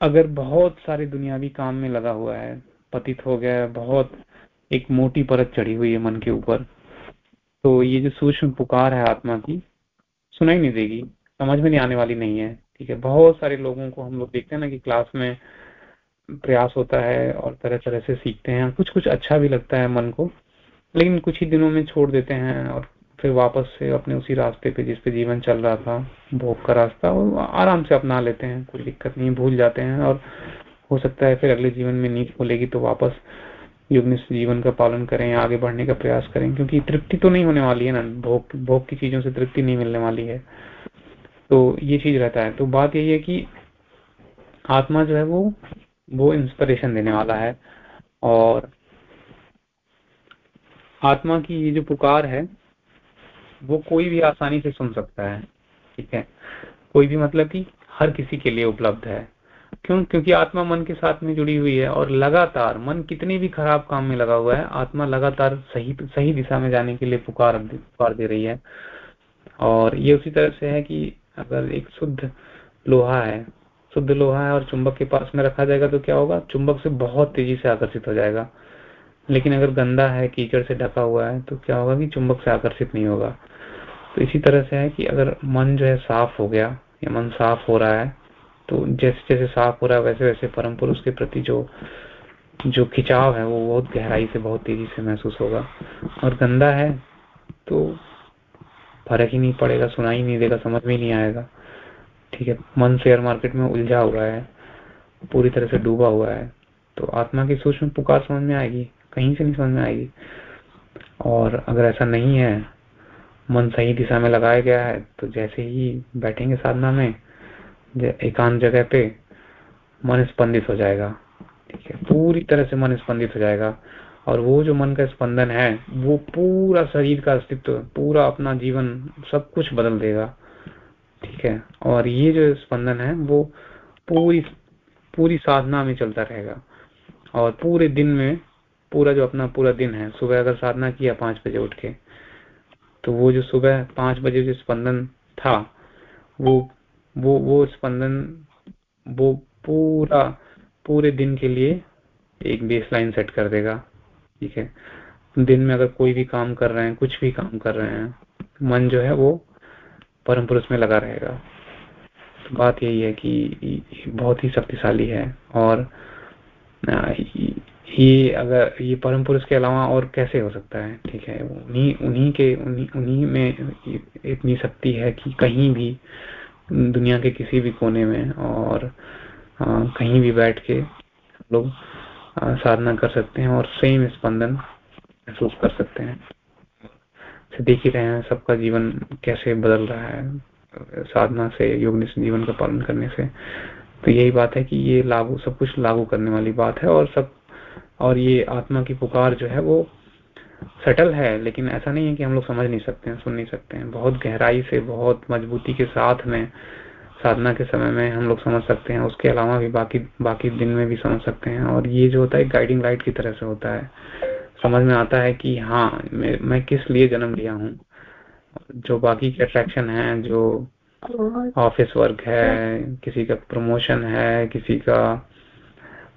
अगर बहुत सारे दुनियावी काम में लगा हुआ है, पतित हो गया है बहुत एक मोटी परत चढ़ी हुई है मन के ऊपर तो ये जो सूक्ष्म पुकार है आत्मा की सुनाई नहीं देगी, समझ में नहीं आने वाली नहीं है, ठीक है? बहुत सारे लोगों को हम लोग देखते हैं ना कि क्लास में प्रयास होता है और तरह तरह से सीखते हैं। कुछ कुछ अच्छा भी लगता है मन को, लेकिन कुछ ही दिनों में छोड़ देते हैं और फिर वापस से अपने उसी रास्ते पे जिस पे जीवन चल रहा था, भोग का रास्ता, वो आराम से अपना लेते हैं, कोई दिक्कत नहीं, भूल जाते हैं और हो सकता है फिर अगले जीवन में नींद खोलेगी तो वापस युग्न जीवन का पालन करें, आगे बढ़ने का प्रयास करें, क्योंकि तृप्ति तो नहीं होने वाली है ना, भोग भोग की चीज़ों से तृप्ति नहीं मिलने वाली है। तो ये चीज़ रहता है। तो बात यही है कि आत्मा जो है वो वो इंस्पिरेशन देने वाला है और आत्मा की ये जो पुकार है, वो कोई भी आसानी से सुन सकता है, ठीक है? कोई भी मतलब कि हर किसी के लिए उपलब्ध है। क्यों? क्योंकि आत्मा मन के साथ में जुड़ी हुई है और लगातार मन कितने भी खराब काम में लगा हुआ है, आत्मा लगातार सही सही दिशा में जाने के लिए पुकार पुकार दे रही है। और ये उसी तरह से है कि अगर एक शुद्ध लोहा है, शुद्ध लोहा है और चुंबक के पास में रखा जाएगा तो क्या होगा? चुंबक से बहुत तेज़ी से आकर्षित हो जाएगा। लेकिन अगर गंदा है, कीचड़ से ढका हुआ है तो क्या होगा कि चुंबक से आकर्षित नहीं होगा। तो इसी तरह से है कि अगर मन जो है साफ़ हो गया, या मन साफ़ हो रहा है तो जैसे जैसे साफ़ हो रहा है वैसे वैसे परम पुरुष के प्रति जो जो खिंचाव है, वो बहुत गहराई से, बहुत तेज़ी से महसूस होगा। और गंदा है तो फ़र्क ही नहीं पड़ेगा, सुनाई नहीं देगा, समझ में नहीं आएगा। ठीक है, मन शेयर मार्केट में उलझा हुआ है, पूरी तरह से डूबा हुआ है तो आत्मा की सूक्ष्म पुकार समझ में आएगी, कहीं से नहीं समझ में आएगी। और अगर ऐसा नहीं है, मन सही दिशा में लगाया गया है तो जैसे ही बैठेंगे साधना में एकांत जगह पे मन स्पंदित हो जाएगा। ठीक है? पूरी तरह से मन स्पंदित हो जाएगा। और वो जो मन का स्पंदन है, वो पूरा शरीर का अस्तित्व, पूरा अपना जीवन, सब कुछ बदल देगा। ठीक है? और ये जो स्पंदन है, वो पूरी पूरी साधना में चलता रहेगा। और पूरे दिन में, पूरा जो अपना पूरा दिन है, सुबह अगर साधना किया पाँच बजे उठ के तो वो जो सुबह पाँच बजे जो स्पंदन था, वो वो वो स्पंदन, वो पूरा, पूरे दिन के लिए एक बेस लाइन सेट कर देगा, ठीक है? दिन में अगर कोई भी काम कर रहे हैं, कुछ भी काम कर रहे हैं, मन जो है वो परम पुरुष में लगा रहेगा। तो बात यही है कि बहुत ही शक्तिशाली है और ये अगर, ये परम पुरुष के अलावा और कैसे हो सकता है? ठीक है, उन्हीं उन्हीं के, उन्हीं उन्हीं में इतनी शक्ति है कि कहीं भी दुनिया के किसी भी कोने में और कहीं भी बैठ के लोग साधना कर सकते हैं और सेम स्पंदन महसूस कर सकते हैं। देख ही रहे हैं सबका जीवन कैसे बदल रहा है, साधना से, योग जीवन का पालन करने से। तो यही बात है कि ये लागू, सब कुछ लागू करने वाली बात है और सब, और ये आत्मा की पुकार जो है वो सेटल है लेकिन ऐसा नहीं है कि हम लोग समझ नहीं सकते हैं सुन नहीं सकते हैं। बहुत गहराई से बहुत मजबूती के साथ में साधना के समय में हम लोग समझ सकते हैं। उसके अलावा भी बाकी बाकी दिन में भी समझ सकते हैं। और ये जो होता है गाइडिंग लाइट की तरह से होता है। समझ में आता है कि हाँ मैं, मैं किस लिए जन्म लिया हूँ? जो बाकी के अट्रैक्शन है जो ऑफ़िस वर्क है किसी का प्रमोशन है किसी का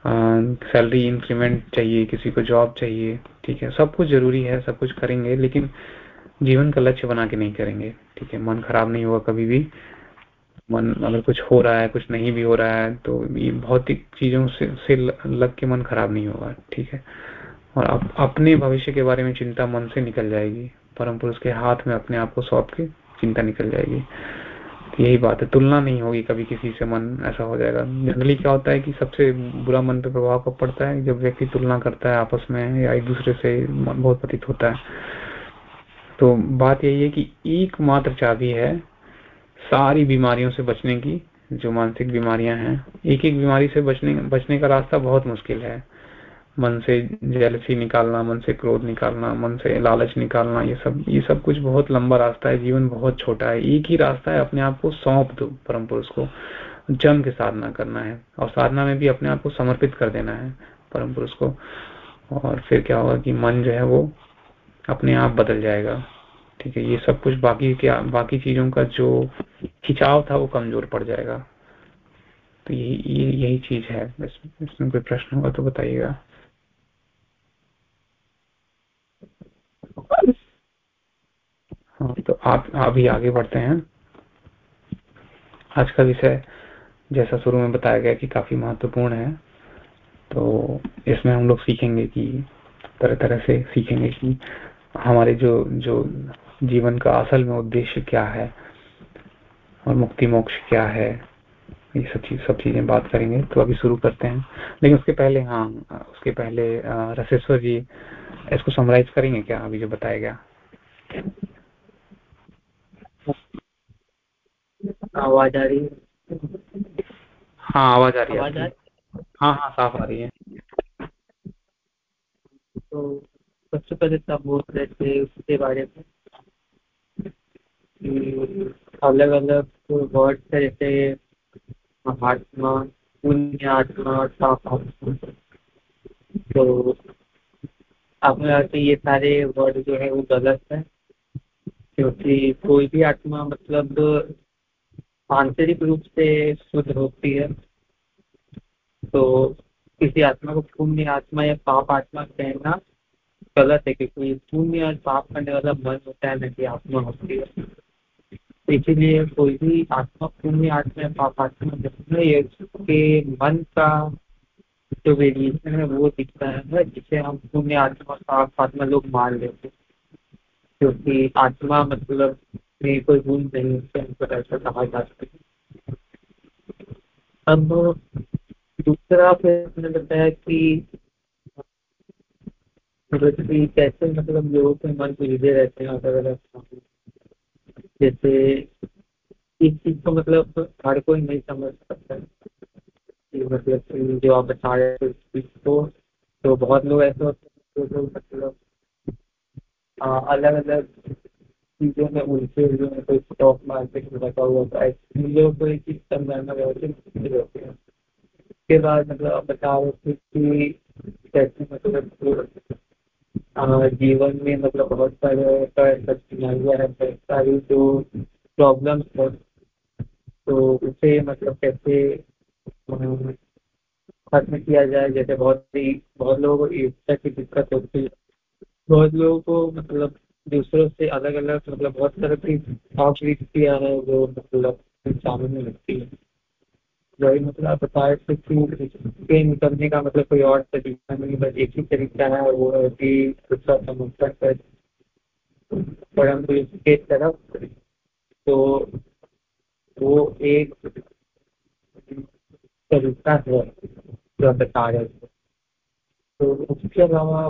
सैलरी इंक्रीमेंट चाहिए किसी को जॉब चाहिए ठीक है। सब कुछ ज़रूरी है सब कुछ करेंगे लेकिन जीवन का लक्ष्य बना के नहीं करेंगे ठीक है। मन खराब नहीं होगा कभी भी। मन अगर कुछ हो रहा है कुछ नहीं भी हो रहा है तो ये भौतिक चीज़ों से, से लग के मन खराब नहीं होगा ठीक है। और अप, अपने भविष्य के बारे में चिंता मन से निकल जाएगी। परम पुरुष के हाथ में अपने आप को सौंप के चिंता निकल जाएगी। यही बात है। तुलना नहीं होगी कभी किसी से, मन ऐसा हो जाएगा। जनरली क्या होता है कि सबसे बुरा मन पे प्रभाव कब पड़ता है? जब व्यक्ति तुलना करता है आपस में या एक दूसरे से मन बहुत पतित होता है। तो बात यही है कि एकमात्र चाबी है सारी बीमारियों से बचने की, जो मानसिक बीमारियाँ हैं। एक एक बीमारी से बचने बचने का रास्ता बहुत मुश्किल है। मन से जेलसी निकालना, मन से क्रोध निकालना, मन से लालच निकालना, ये सब ये सब कुछ बहुत लंबा रास्ता है, जीवन बहुत छोटा है। एक ही रास्ता है अपने आप को सौंप दो परम पुरुष को। जम के साधना करना है और साधना में भी अपने आप को समर्पित कर देना है परम पुरुष को। और फिर क्या होगा कि मन जो है वो अपने आप बदल जाएगा। ठीक है, ये सब कुछ बाकी क्या, बाकी चीज़ों का जो खिंचाव था वो कमज़ोर पड़ जाएगा। तो यही यही चीज़ है। इसमें कोई प्रश्न होगा तो बताइएगा। तो आप अभी आगे बढ़ते हैं। आज का विषय जैसा शुरू में बताया गया कि काफ़ी महत्वपूर्ण है तो इसमें हम लोग सीखेंगे कि तरह तरह से सीखेंगे कि हमारे जो जो जीवन का असल में उद्देश्य क्या है और मुक्ति मोक्ष क्या है। ये सब चीज़ सब चीज़ें बात करेंगे तो अभी शुरू करते हैं। लेकिन उसके पहले हाँ उसके पहले रसेश्वर जी इसको समराइज करेंगे क्या? अभी जो बताया गया। आवाज़ आ रही है। हाँ आवाज़ आ रही है। आवाज़ आ हाँ? हाँ साफ़ आ रही है। तो सबसे पहले तो आप बोल रहे थे उसके बारे में अलग अलग वर्ड है जैसे महात्मा पुण्य आत्मा और साफ़ आत्मा तो आपने ये सारे वर्ड जो है वो गलत है क्योंकि कोई भी आत्मा मतलब आंतरिक रूप से शुद्ध होती है. तो किसी आत्मा को पुण्य आत्मा या पाप आत्मा कहना गलत है, क्योंकि पुण्य और पाप करने वाला मन होता है, ना कि आत्मा होती है। इसीलिए कोई भी आत्मा पुण्य आत्मा पाप आत्मा उसके मन का जो वेरिएशन है वो दिखता है, जिसे हम पुण्य आत्मा, पाप आत्मा लोग मान लेते हैं। क्योंकि आत्मा मतलब में कोई गुण नहीं है हमको ऐसा कहा जा सकता अब दूसरा फिर ने बताया कि मतलब कि कैसे मतलब लोगों के मन उलझे रहते हैं अलग अलग जैसे इस चीज़ को मतलब हर कोई नहीं समझ सकता। है मतलब जो आप बता रहे थे को तो बहुत लोग ऐसे होते हैं जो मतलब अलग अलग चीज़ों में उलझे जो है, कोई स्टॉक मार्केट में रखा हुआ था लोगों को एक चीज़ समझाना व्यवस्थित मुश्किल होती है। उसके बाद मतलब आप बता रहे थे कि कैसे मतलब जीवन में मतलब बहुत सारे कठिनाइयाँ है बहुत सारी जो प्रॉब्लम्स है। तो उसे मतलब कैसे खत्म किया जाए? जैसे बहुत सी, बहुत लोगों को ईर्षा की दिक्कत होती है। बहुत लोगों को मतलब दूसरों से अलग अलग मतलब बहुत तरह की अवृत्तियाँ है जो मतलब इंसानों में लगती है। वही मतलब बताए थे कि निकलने का मतलब कोई और तरीका नहीं बस एक ही तरीका है और वो है कि दूसरा समर्थन कर परंतु इसके तरफ़ तो वो एक तरीका है जो बता रहे थे। तो उसके अलावा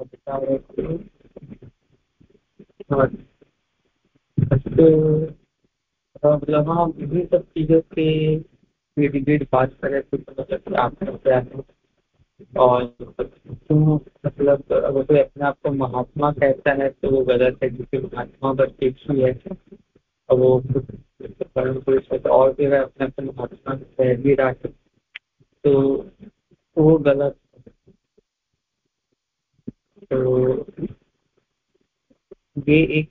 बता रहे थे। मतलब हाँ इन्हीं सब चीज़ों के इर्द बात करें तो मतलब आप क्या है और तो मतलब अगर कोई अपने आप को महात्मा कहता है तो वो गलत है क्योंकि महात्मा बस एक ही है और वो परम पुरुष है तो और भी अगर अपने अपने महात्मा कह भी रहा है तो वो गलत तो ये एक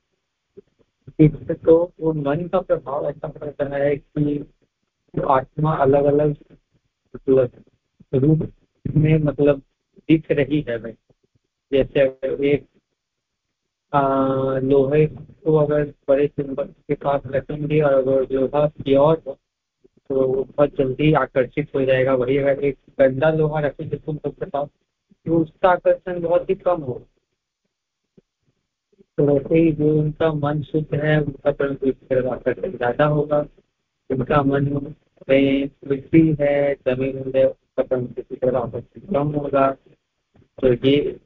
तो वो मन का प्रभाव ऐसा पड़ता है कि आत्मा अलग अलग मतलब रूप में मतलब दिख रही है भाई। जैसे एक लोहे को अगर बड़े सिंबल के पास रखेंगे और अगर लोहा प्योर तो बहुत जल्दी आकर्षित हो जाएगा। वही अगर एक गंदा लोहा रखेंगे तुम तो उसका आकर्षण बहुत ही कम होगा तो ही जो उनका मन शुद्ध है, उनका आकर्षण ज़्यादा होगा। उनका मन में मिट्टी है, ज़मीन है तरह आकर्षण कम होगा। तो ये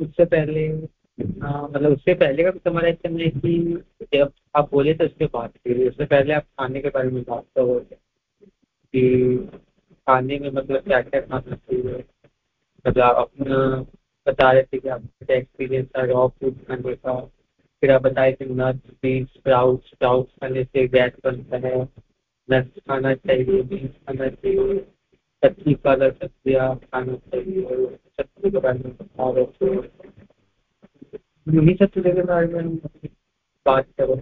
उससे पहले मतलब उससे पहले का भी समराइजेशन है कि जब आप बोले तो उसके बात करिए उससे पहले आप खाने के बारे में बात करो। कि खाने में मतलब क्या क्या खाना चाहिए? मतलब अपना बता रहे थे कि आपका एक्सपीरियंस था रॉ फ़ूड खाने का फिर आप बताए थे नट्स बीन्स स्प्राउट्स स्प्राउट्स खाने से गैस बनता है नट्स खाना चाहिए बीन्स खाना चाहिए, सब्ज़ी वाला सब्ज़ियाँ खाना चाहिए, सब्ज़ी के बारे में बता रहे थे। यही सब चीज़ों के बारे में बात करें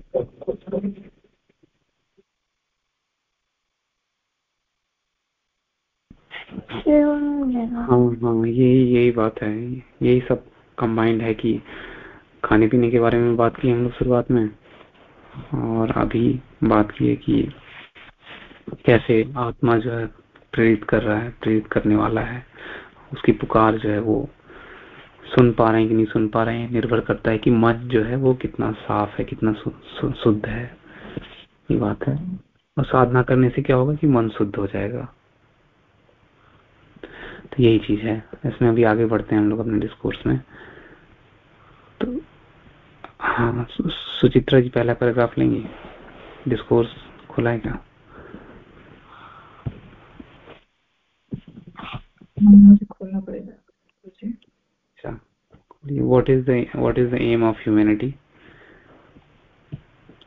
हाँ हाँ यही यही बात है। यही सब कंबाइंड है कि खाने पीने के बारे में बात की हम लोग शुरुआत में और अभी बात की है कि कैसे आत्मा जो है प्रेरित कर रहा है प्रेरित करने वाला है। उसकी पुकार जो है वो सुन पा रहे हैं कि नहीं सुन पा रहे हैं निर्भर करता है कि मन जो है वो कितना साफ़ है कितना शुद्ध सु, सु, है। ये बात है। और साधना करने से क्या होगा कि मन शुद्ध हो जाएगा। तो यही चीज़ है। इसमें अभी आगे बढ़ते हैं हम लोग अपने डिस्कोर्स में। तो हाँ सुचित्रा जी पहला पैराग्राफ लेंगे। डिस्कोर्स खुला है क्या? मुझे खोलना पड़ेगा। अच्छा what is the what is the aim of humanity?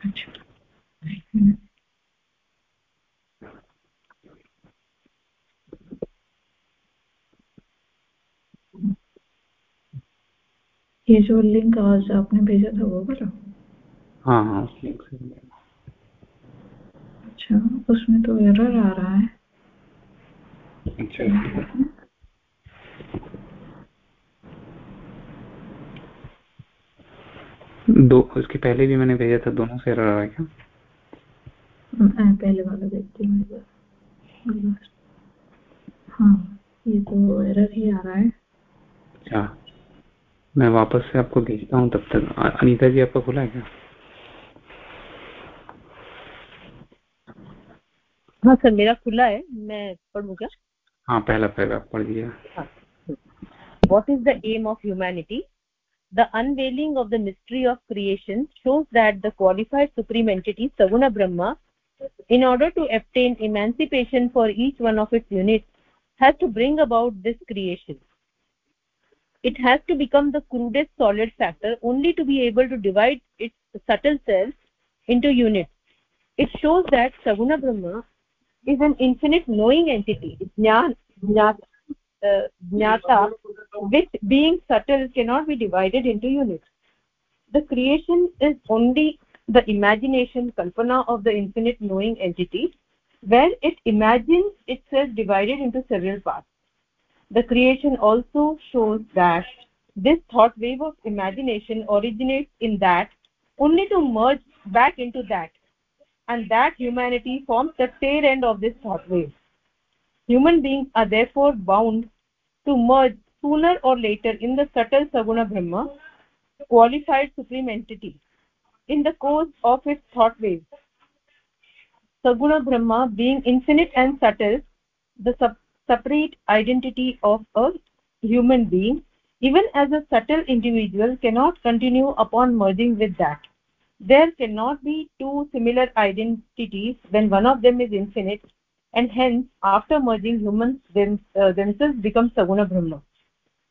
अच्छा। ये जो लिंक आज आपने भेजा था वो वाला? हाँ हाँ उस लिंक से अच्छा उसमें तो एरर आ रहा है। अच्छा। दो उसके पहले भी मैंने भेजा था दोनों से एरर आ रहा है क्या? पहले वाला देखती हूँ हाँ ये तो एरर ही आ रहा है। अच्छा। मैं वापस से आपको भेजता हूँ तब तक अनीता जी आपका खुला है क्या हाँ सर मेरा खुला है मैं पढ़ू क्या हाँ पहला पहला पढ़ दिया what is the aim of humanity the unveiling of the mystery of creation shows that the qualified supreme entity saguna brahma in order to obtain emancipation for each one of its units has to bring about this creation it has to become the crudest solid factor only to be able to divide its subtle cells into units. It shows that saguna brahma is an infinite knowing entity. Jnana uh, jnata which being subtle cannot be divided into units. The creation is only the imagination kalpana of the infinite knowing entity where it imagines itself divided into several parts the creation also shows that this thought wave of imagination originates in that only to merge back into that. And that humanity forms the tail end of this thought wave. Human beings are therefore bound to merge sooner or later in the subtle saguna brahma qualified supreme entity in the course of its thought wave. Saguna brahma being infinite and subtle the separate identity of a human being even as a subtle individual cannot continue upon merging with that. There cannot be two similar identities when one of them is infinite and hence after merging humans them, uh, themselves become saguna brahma.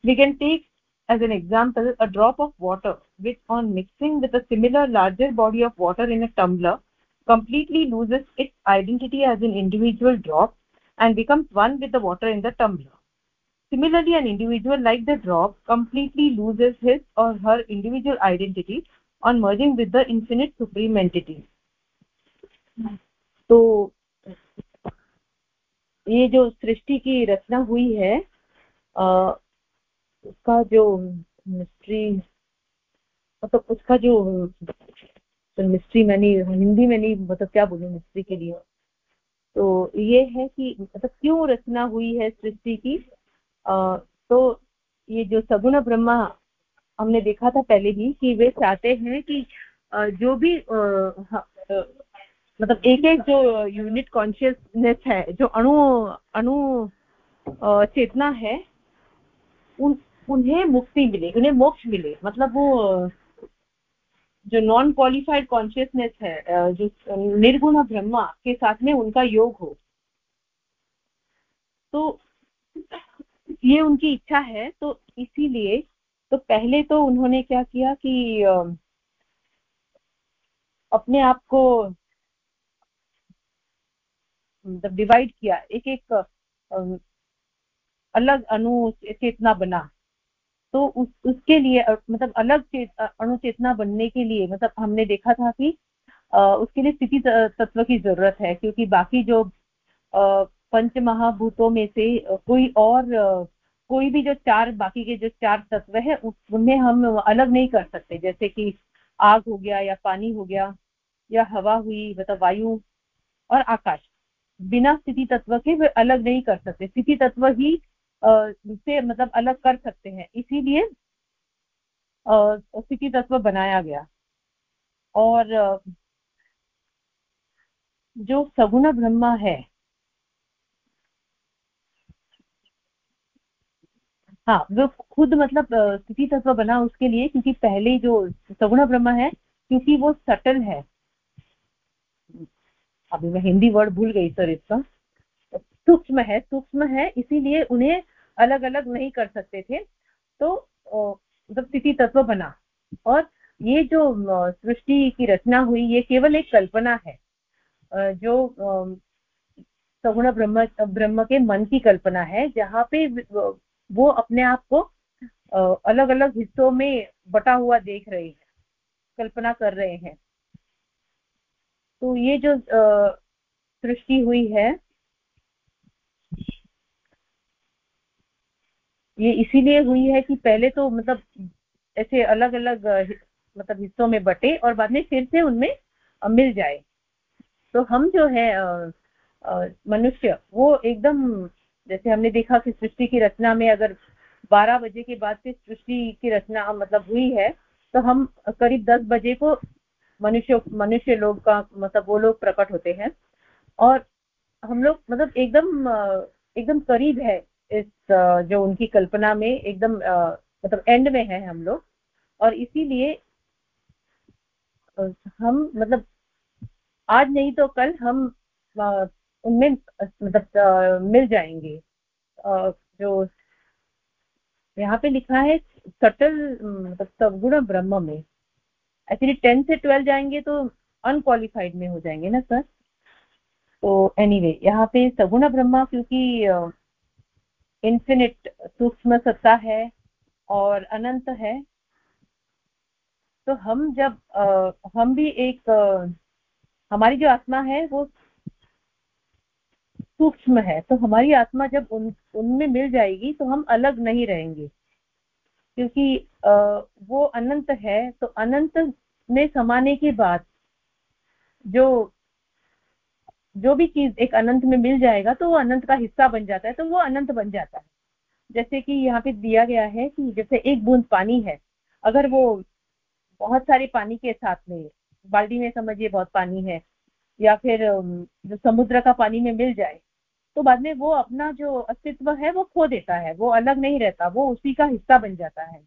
We can take as an example a drop of water which on mixing with a similar larger body of water in a tumbler completely loses its identity as an individual drop and becomes one with the water in the tumbler similarly an individual like the drop completely loses his or her individual identity on merging with the infinite supreme entity तो ये जो सृष्टि की रचना हुई है आ, उसका जो mystery मतलब उसका जो मिस्ट्री मैंने हिंदी में नहीं मतलब क्या बोलूँ मिस्ट्री के लिए तो ये है कि मतलब क्यों रचना हुई है सृष्टि की? आ, तो ये जो सगुण ब्रह्मा हमने देखा था पहले ही कि वे चाहते हैं कि जो भी मतलब एक एक जो यूनिट कॉन्शियसनेस है जो अणु अणु चेतना है उन उन्हें मुक्ति मिले उन्हें मोक्ष मिले। मतलब वो जो नॉन क्वालिफाइड कॉन्शियसनेस है जो निर्गुण ब्रह्मा के साथ में उनका योग हो तो ये उनकी इच्छा है तो इसीलिए तो पहले तो उन्होंने क्या किया कि अपने आप को मतलब डिवाइड किया एक एक अलग अणु चेतना बना। तो उस, उसके लिए मतलब अलग अणु चेतना बनने के लिए मतलब हमने देखा था कि उसके लिए स्थिति तत्व की ज़रूरत है, क्योंकि बाकी जो पंच महाभूतों में से कोई और कोई भी जो चार, बाकी के जो चार तत्व है उनमें हम अलग नहीं कर सकते, जैसे कि आग हो गया या पानी हो गया, या हवा हुई मतलब वायु और आकाश। बिना स्थिति तत्व के वे अलग नहीं कर सकते। स्थिति तत्व ही से मतलब अलग कर सकते हैं। इसीलिए स्थिति तत्व बनाया गया। और जो सगुण ब्रह्मा है हाँ वो खुद मतलब स्थिति तत्व बना उसके लिए, क्योंकि पहले जो सगुण ब्रह्म है, क्योंकि वो सटल है। अभी मैं हिंदी वर्ड भूल गई सर इसका। सूक्ष्म है सूक्ष्म है, इसीलिए उन्हें अलग अलग नहीं कर सकते थे। तो मतलब स्थिति तत्व बना। और ये जो सृष्टि की रचना हुई, ये केवल एक कल्पना है। जो सगुण ब्रह्म ब्रह्म के मन की कल्पना है, जहाँ पे वो अपने आप को अलग अलग हिस्सों में बटा हुआ देख रहे हैं, कल्पना कर रहे हैं। तो ये जो सृष्टि हुई है ये इसीलिए हुई है कि पहले तो मतलब ऐसे अलग अलग मतलब हिस्सों में बटे और बाद में फिर से उनमें मिल जाए। तो हम जो है मनुष्य, वो एकदम, जैसे हमने देखा कि सृष्टि की रचना में अगर 12 बजे के बाद से सृष्टि की रचना मतलब हुई है तो हम करीब 10 बजे को मनुष्य मनुष्य लोग का मतलब वो लोग प्रकट होते हैं। और हम लोग मतलब एकदम एकदम करीब है। इस जो उनकी कल्पना में एकदम मतलब एंड में है हम लोग। और इसीलिए हम मतलब आज नहीं तो कल हम उनमें मतलब मिल जाएँगे। जो यहाँ पे लिखा है सटल मतलब सवगुण ब्रह्म में। एक्चुअली टेंथ से ट्वेल्व जाएँगे तो अनक्वालिफाइड में हो जाएँगे ना सर तो एनीवे anyway, यहाँ पे सगुण ब्रह्मा क्योंकि इन्फिनिट सूक्ष्म सत्ता है और अनंत है। तो हम जब आ, हम भी एक आ, हमारी जो आत्मा है वो सूक्ष्म है। तो हमारी आत्मा जब उन उनमें मिल जाएगी तो हम अलग नहीं रहेंगे। क्योंकि आ, वो अनंत है तो अनंत में समाने के बाद जो जो भी चीज़ एक अनंत में मिल जाएगा तो वो अनंत का हिस्सा बन जाता है तो वो अनंत बन जाता है। जैसे कि यहाँ पे दिया गया है कि जैसे एक बूंद पानी है, अगर वो बहुत सारे पानी के साथ में, बाल्टी में समझिए बहुत पानी है, या फिर जो समुद्र का पानी में मिल जाए तो बाद में वो अपना जो अस्तित्व है वो खो देता है, वो अलग नहीं रहता, वो उसी का हिस्सा बन जाता है।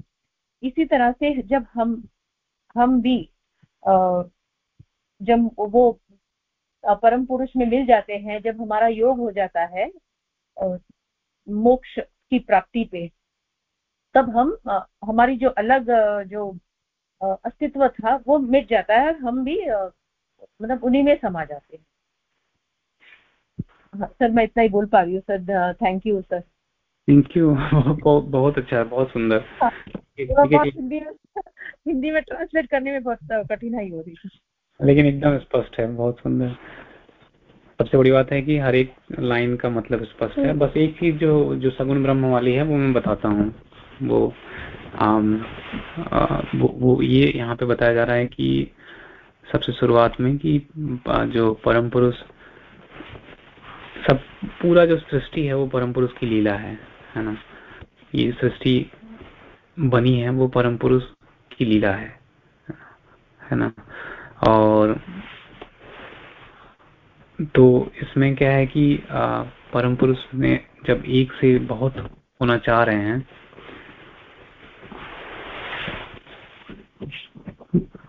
इसी तरह से जब हम हम भी जब वो परम पुरुष में मिल जाते हैं जब हमारा योग हो जाता है मोक्ष की प्राप्ति पे तब हम हमारी जो अलग जो अस्तित्व था वो मिट जाता है हम भी मतलब उन्हीं में समा जाते हैं। हाँ, सर मैं इतना ही बोल पा रही हूँ sir thank you sir. Thank you बहुत अच्छा है बहुत सुंदर। हाँ, हिंदी में हिंदी में ट्रांसलेट करने में बहुत कठिनाई हो रही है लेकिन एकदम स्पष्ट है बहुत सुंदर। सबसे बड़ी बात है कि हर एक लाइन का मतलब स्पष्ट है। बस एक चीज़ जो जो सगुन ब्रह्म वाली है वो मैं बताता हूँ। वो आम आ, वो, वो ये यहाँ पे बताया जा रहा है कि सबसे शुरुआत में कि जो परम पुरुष सब पूरा जो सृष्टि है वो परम पुरुष की लीला है है ना? ये सृष्टि बनी है वो परम पुरुष की लीला है है ना? और तो इसमें क्या है कि परम पुरुष में जब एक से बहुत होना चाह रहे हैं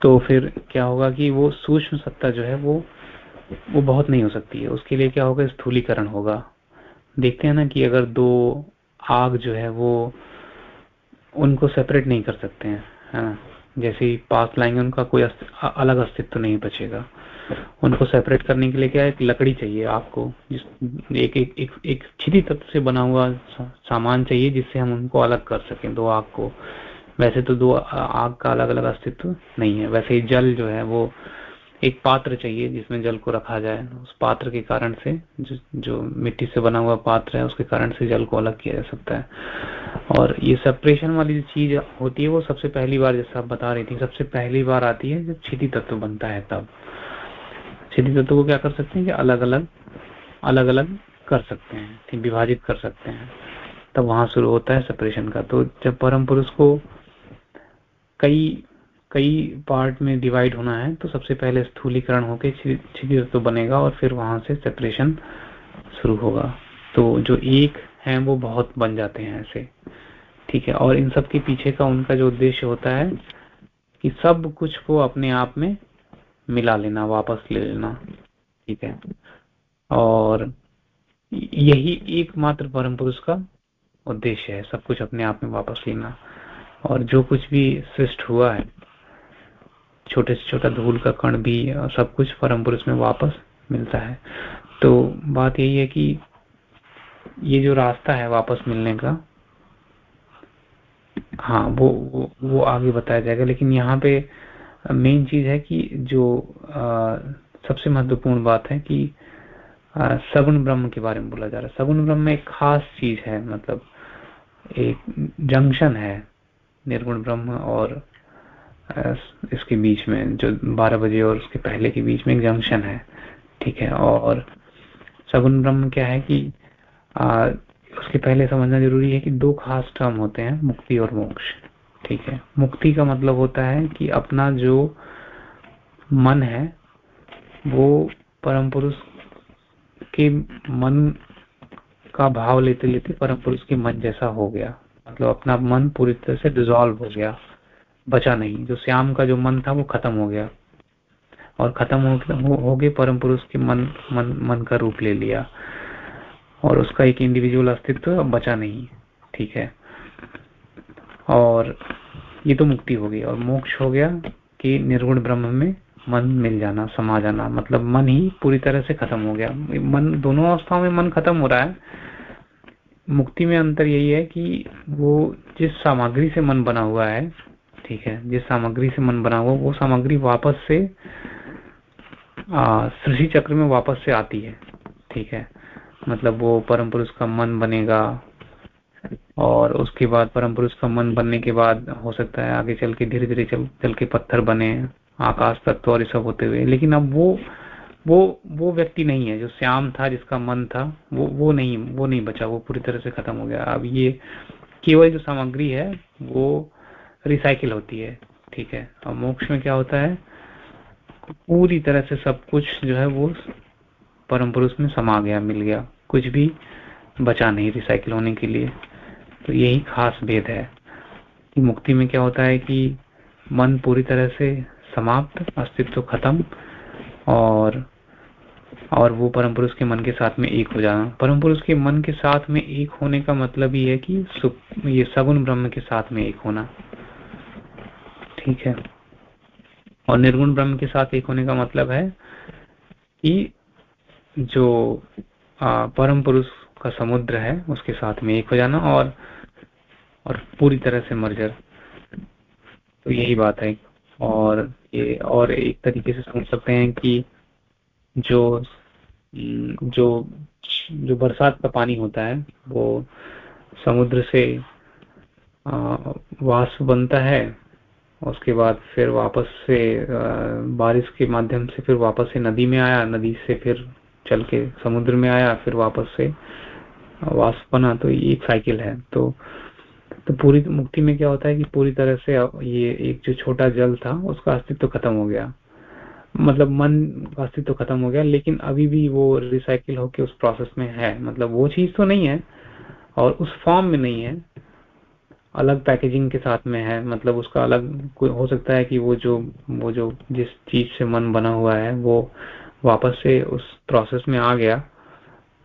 तो फिर क्या होगा कि वो सूक्ष्म सत्ता जो है वो वो बहुत नहीं हो सकती है। उसके लिए क्या होगा, स्थूलीकरण होगा। देखते हैं ना कि अगर दो आग जो है वो, उनको सेपरेट नहीं कर सकते हैं, है ना? जैसे ही पास लाएँगे उनका कोई अलग अस्तित्व नहीं बचेगा। उनको सेपरेट करने के लिए क्या एक लकड़ी चाहिए आपको जिस एक एक एक, एक छिदी तत्व से बना हुआ सामान चाहिए जिससे हम उनको अलग कर सकें दो आग को। वैसे तो दो आग का अलग अलग अस्तित्व नहीं है। वैसे ही जल जो है वो एक पात्र चाहिए जिसमें जल को रखा जाए। उस पात्र के कारण से जो, जो मिट्टी से बना हुआ पात्र है उसके कारण से जल को अलग किया जा सकता है। और ये सेपरेशन वाली जो चीज़ होती है वो सबसे पहली बार जैसा आप बता रही थी सबसे पहली बार आती है जब छिदी तत्व बनता है तब। छिदी तत्व को क्या कर सकते हैं कि अलग अलग अलग अलग कर सकते हैं विभाजित कर सकते हैं। तब वहाँ शुरू होता है सेपरेशन का। तो जब परम पुरुष को कई कई पार्ट में डिवाइड होना है तो सबसे पहले स्थूलीकरण होकर छिद्र तो बनेगा और फिर वहाँ से सेपरेशन शुरू होगा। तो जो एक है, वो बहुत बन जाते हैं ऐसे। ठीक है, और इन सब के पीछे का उनका जो उद्देश्य होता है कि सब कुछ को अपने आप में मिला लेना, वापस ले लेना। ठीक है, और यही एकमात्र परम पुरुष का उद्देश्य है, सब कुछ अपने आप में वापस लेना। और जो कुछ भी सृष्ट हुआ है छोटे से छोटा धूल का कण भी सब कुछ परम पुरुष में वापस मिलता है। तो बात यही है कि ये जो रास्ता है वापस मिलने का हाँ वो वो, वो आगे बताया जाएगा। लेकिन यहाँ पे मेन चीज़ है कि जो आ, सबसे महत्वपूर्ण बात है कि सगुण ब्रह्म के बारे में बोला जा रहा है। सगुण ब्रह्म एक खास चीज़ है मतलब एक जंक्शन है निर्गुण ब्रह्म और इसके बीच में जो 12 बजे और उसके पहले के बीच में एक जंक्शन है ठीक है? और सगुन ब्रह्म क्या है कि आ, उसके पहले समझना ज़रूरी है कि दो खास टर्म होते हैं मुक्ति और मोक्ष ठीक है? मुक्ति का मतलब होता है कि अपना जो मन है वो परम पुरुष के मन का भाव लेते लेते परम पुरुष के मन जैसा हो गया। मतलब अपना मन पूरी तरह से डिजोल्व हो गया। बचा नहीं। जो श्याम का जो मन था वो खत्म हो गया। और खत्म हो, हो गए परम पुरुष के मन मन मन का रूप ले लिया। और उसका एक इंडिविजुअल अस्तित्व अब बचा नहीं ठीक है। और ये तो मुक्ति हो गई। और मोक्ष हो गया कि निर्गुण ब्रह्म में मन मिल जाना समा जाना। मतलब मन ही पूरी तरह से खत्म हो गया। मन दोनों अवस्थाओं में मन खत्म हो रहा है। मुक्ति में अंतर यही है कि वो जिस सामग्री से मन बना हुआ है ठीक है। जिस सामग्री से मन बना हुआ, वो सामग्री वापस से सृष्टि चक्र में वापस से आती है। ठीक है। मतलब वो परम पुरुष का मन बनेगा और उसके बाद परम पुरुष का मन बनने के बाद हो सकता है आगे चल के धीरे धीरे चल चल के पत्थर बने, आकाश तत्व और ये सब होते हुए। लेकिन अब वो वो वो व्यक्ति नहीं है। जो श्याम था, जिसका मन था, वो वो नहीं वो नहीं बचा। वो पूरी तरह से खत्म हो गया। अब ये केवल जो सामग्री है, वो रिसाइकिल होती है, ठीक है? और मोक्ष में क्या होता है? पूरी तरह से सब कुछ जो है वो परम पुरुष में समा गया, मिल गया। कुछ भी बचा नहीं रिसाइकिल होने के लिए। तो यही खास भेद है कि मुक्ति में क्या होता है कि मन पूरी तरह से समाप्त, अस्तित्व खत्म, और और वो परम पुरुष के मन के साथ में एक हो जाना। परम पुरुष के मन के साथ में एक होने का मतलब ही है कि ये सगुण ब्रह्म के साथ में एक होना। ठीक है। और निर्गुण ब्रह्म के साथ एक होने का मतलब है कि जो परम पुरुष का समुद्र है, उसके साथ में एक हो जाना और और पूरी तरह से मर्जर। तो यही बात है। और ये, और एक तरीके से समझ सकते हैं कि जो जो जो बरसात का पानी होता है, वो समुद्र से वाष्प बनता है उसके बाद फिर वापस से बारिश के माध्यम से फिर वापस से नदी में आया, नदी से फिर चल के समुद्र में आया, फिर वापस से वाष्प बना तो ये एक साइकिल है। तो तो पूरी मुक्ति में क्या होता है कि पूरी तरह से ये एक जो छोटा जल था, उसका अस्तित्व खत्म हो गया। मतलब मन का अस्तित्व खत्म हो गया, लेकिन अभी भी वो रिसाइकिल होके उस प्रोसेस में है। मतलब वो चीज़ तो नहीं है और उस फॉर्म में नहीं है अलग पैकेजिंग के साथ में है। मतलब उसका अलग हो सकता है कि वो जो वो जो जिस चीज़ से मन बना हुआ है वो वापस से उस प्रोसेस में आ गया।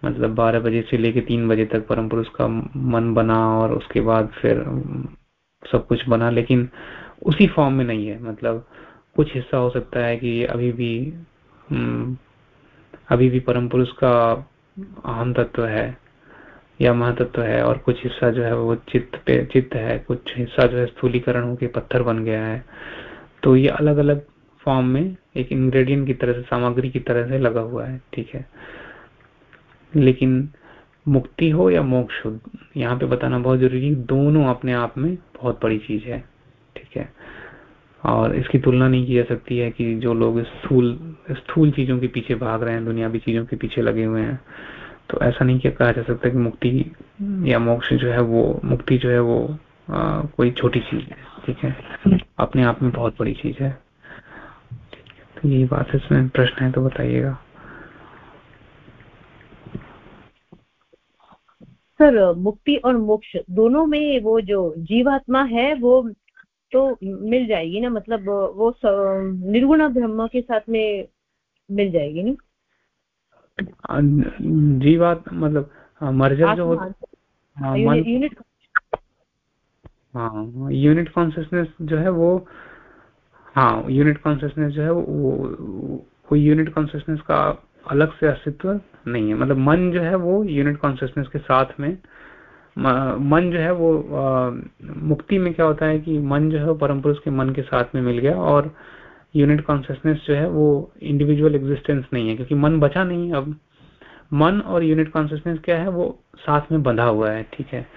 मतलब 12 बजे से लेके 3 बजे तक परम पुरुष का मन बना और उसके बाद फिर सब कुछ बना लेकिन उसी फॉर्म में नहीं है। मतलब कुछ हिस्सा हो सकता है कि अभी भी हम्म, अभी भी परम पुरुष का अहम तत्व है। या महतत्व है और कुछ हिस्सा जो है वो चित्त पे, चित्त है, कुछ हिस्सा जो है स्थूलीकरण होकर पत्थर बन गया है। तो ये अलग अलग फॉर्म में एक इंग्रेडिएंट की तरह से, सामग्री की तरह से लगा हुआ है, ठीक है? लेकिन मुक्ति हो या मोक्ष हो, यहाँ पे बताना बहुत ज़रूरी है दोनों अपने आप में बहुत बड़ी चीज़ है, ठीक है? और इसकी तुलना नहीं की जा सकती है कि जो लोग स्थूल स्थूल चीज़ों के पीछे भाग रहे हैं, दुनियावी चीज़ों के पीछे लगे हुए हैं। तो ऐसा नहीं क्या कहा जा सकता कि मुक्ति या मोक्ष जो है वो मुक्ति जो है वो आ, कोई छोटी चीज़ है ठीक है? अपने आप में बहुत बड़ी चीज़ है। तो यही बात है इसमें प्रश्न है तो बताइएगा। सर मुक्ति और मोक्ष दोनों में वो जो जीवात्मा है वो तो मिल जाएगी ना? मतलब वो निर्गुण ब्रह्म के साथ में मिल जाएगी नहीं जीवात मतलब मर्जर जो होता यूनिट हाँ यूनिट कॉन्सियसनेस जो है वो हाँ यूनिट कॉन्सियसनेस जो है वो कोई यूनिट कॉन्सियसनेस का अलग से अस्तित्व नहीं है। मतलब मन जो है वो यूनिट कॉन्सियसनेस के साथ में मन जो है वो आ, मुक्ति में क्या होता है कि मन जो है परम पुरुष के मन के साथ में मिल गया और यूनिट कॉन्सियसनेस जो है वो इंडिविजुअल एग्जिस्टेंस नहीं है, क्योंकि मन बचा नहीं अब। मन और यूनिट कॉन्सियसनेस क्या है, वो साथ में बंधा हुआ है, ठीक है?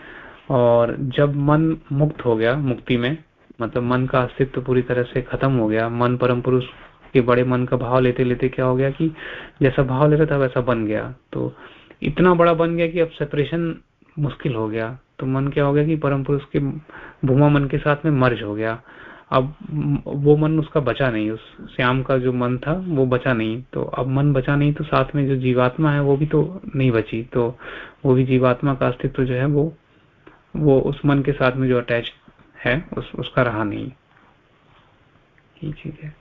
और जब मन मुक्त हो गया, मुक्ति में मतलब मन का अस्तित्व पूरी तरह से खत्म हो गया, मन परम पुरुष के बड़े मन का भाव लेते लेते क्या हो गया कि जैसा भाव लेता था वैसा बन गया। तो इतना बड़ा बन गया कि अब सेपरेशन मुश्किल हो गया। तो मन क्या हो गया कि परम पुरुष के भूमा मन के साथ में मर्ज हो गया। अब वो मन उसका बचा नहीं, उस श्याम का जो मन था वो बचा नहीं। तो अब मन बचा नहीं तो साथ में जो जीवात्मा है वो भी तो नहीं बची। तो वो भी जीवात्मा का अस्तित्व जो है वो वो उस मन के साथ में जो अटैच है, उस, उसका रहा नहीं। ठीक है।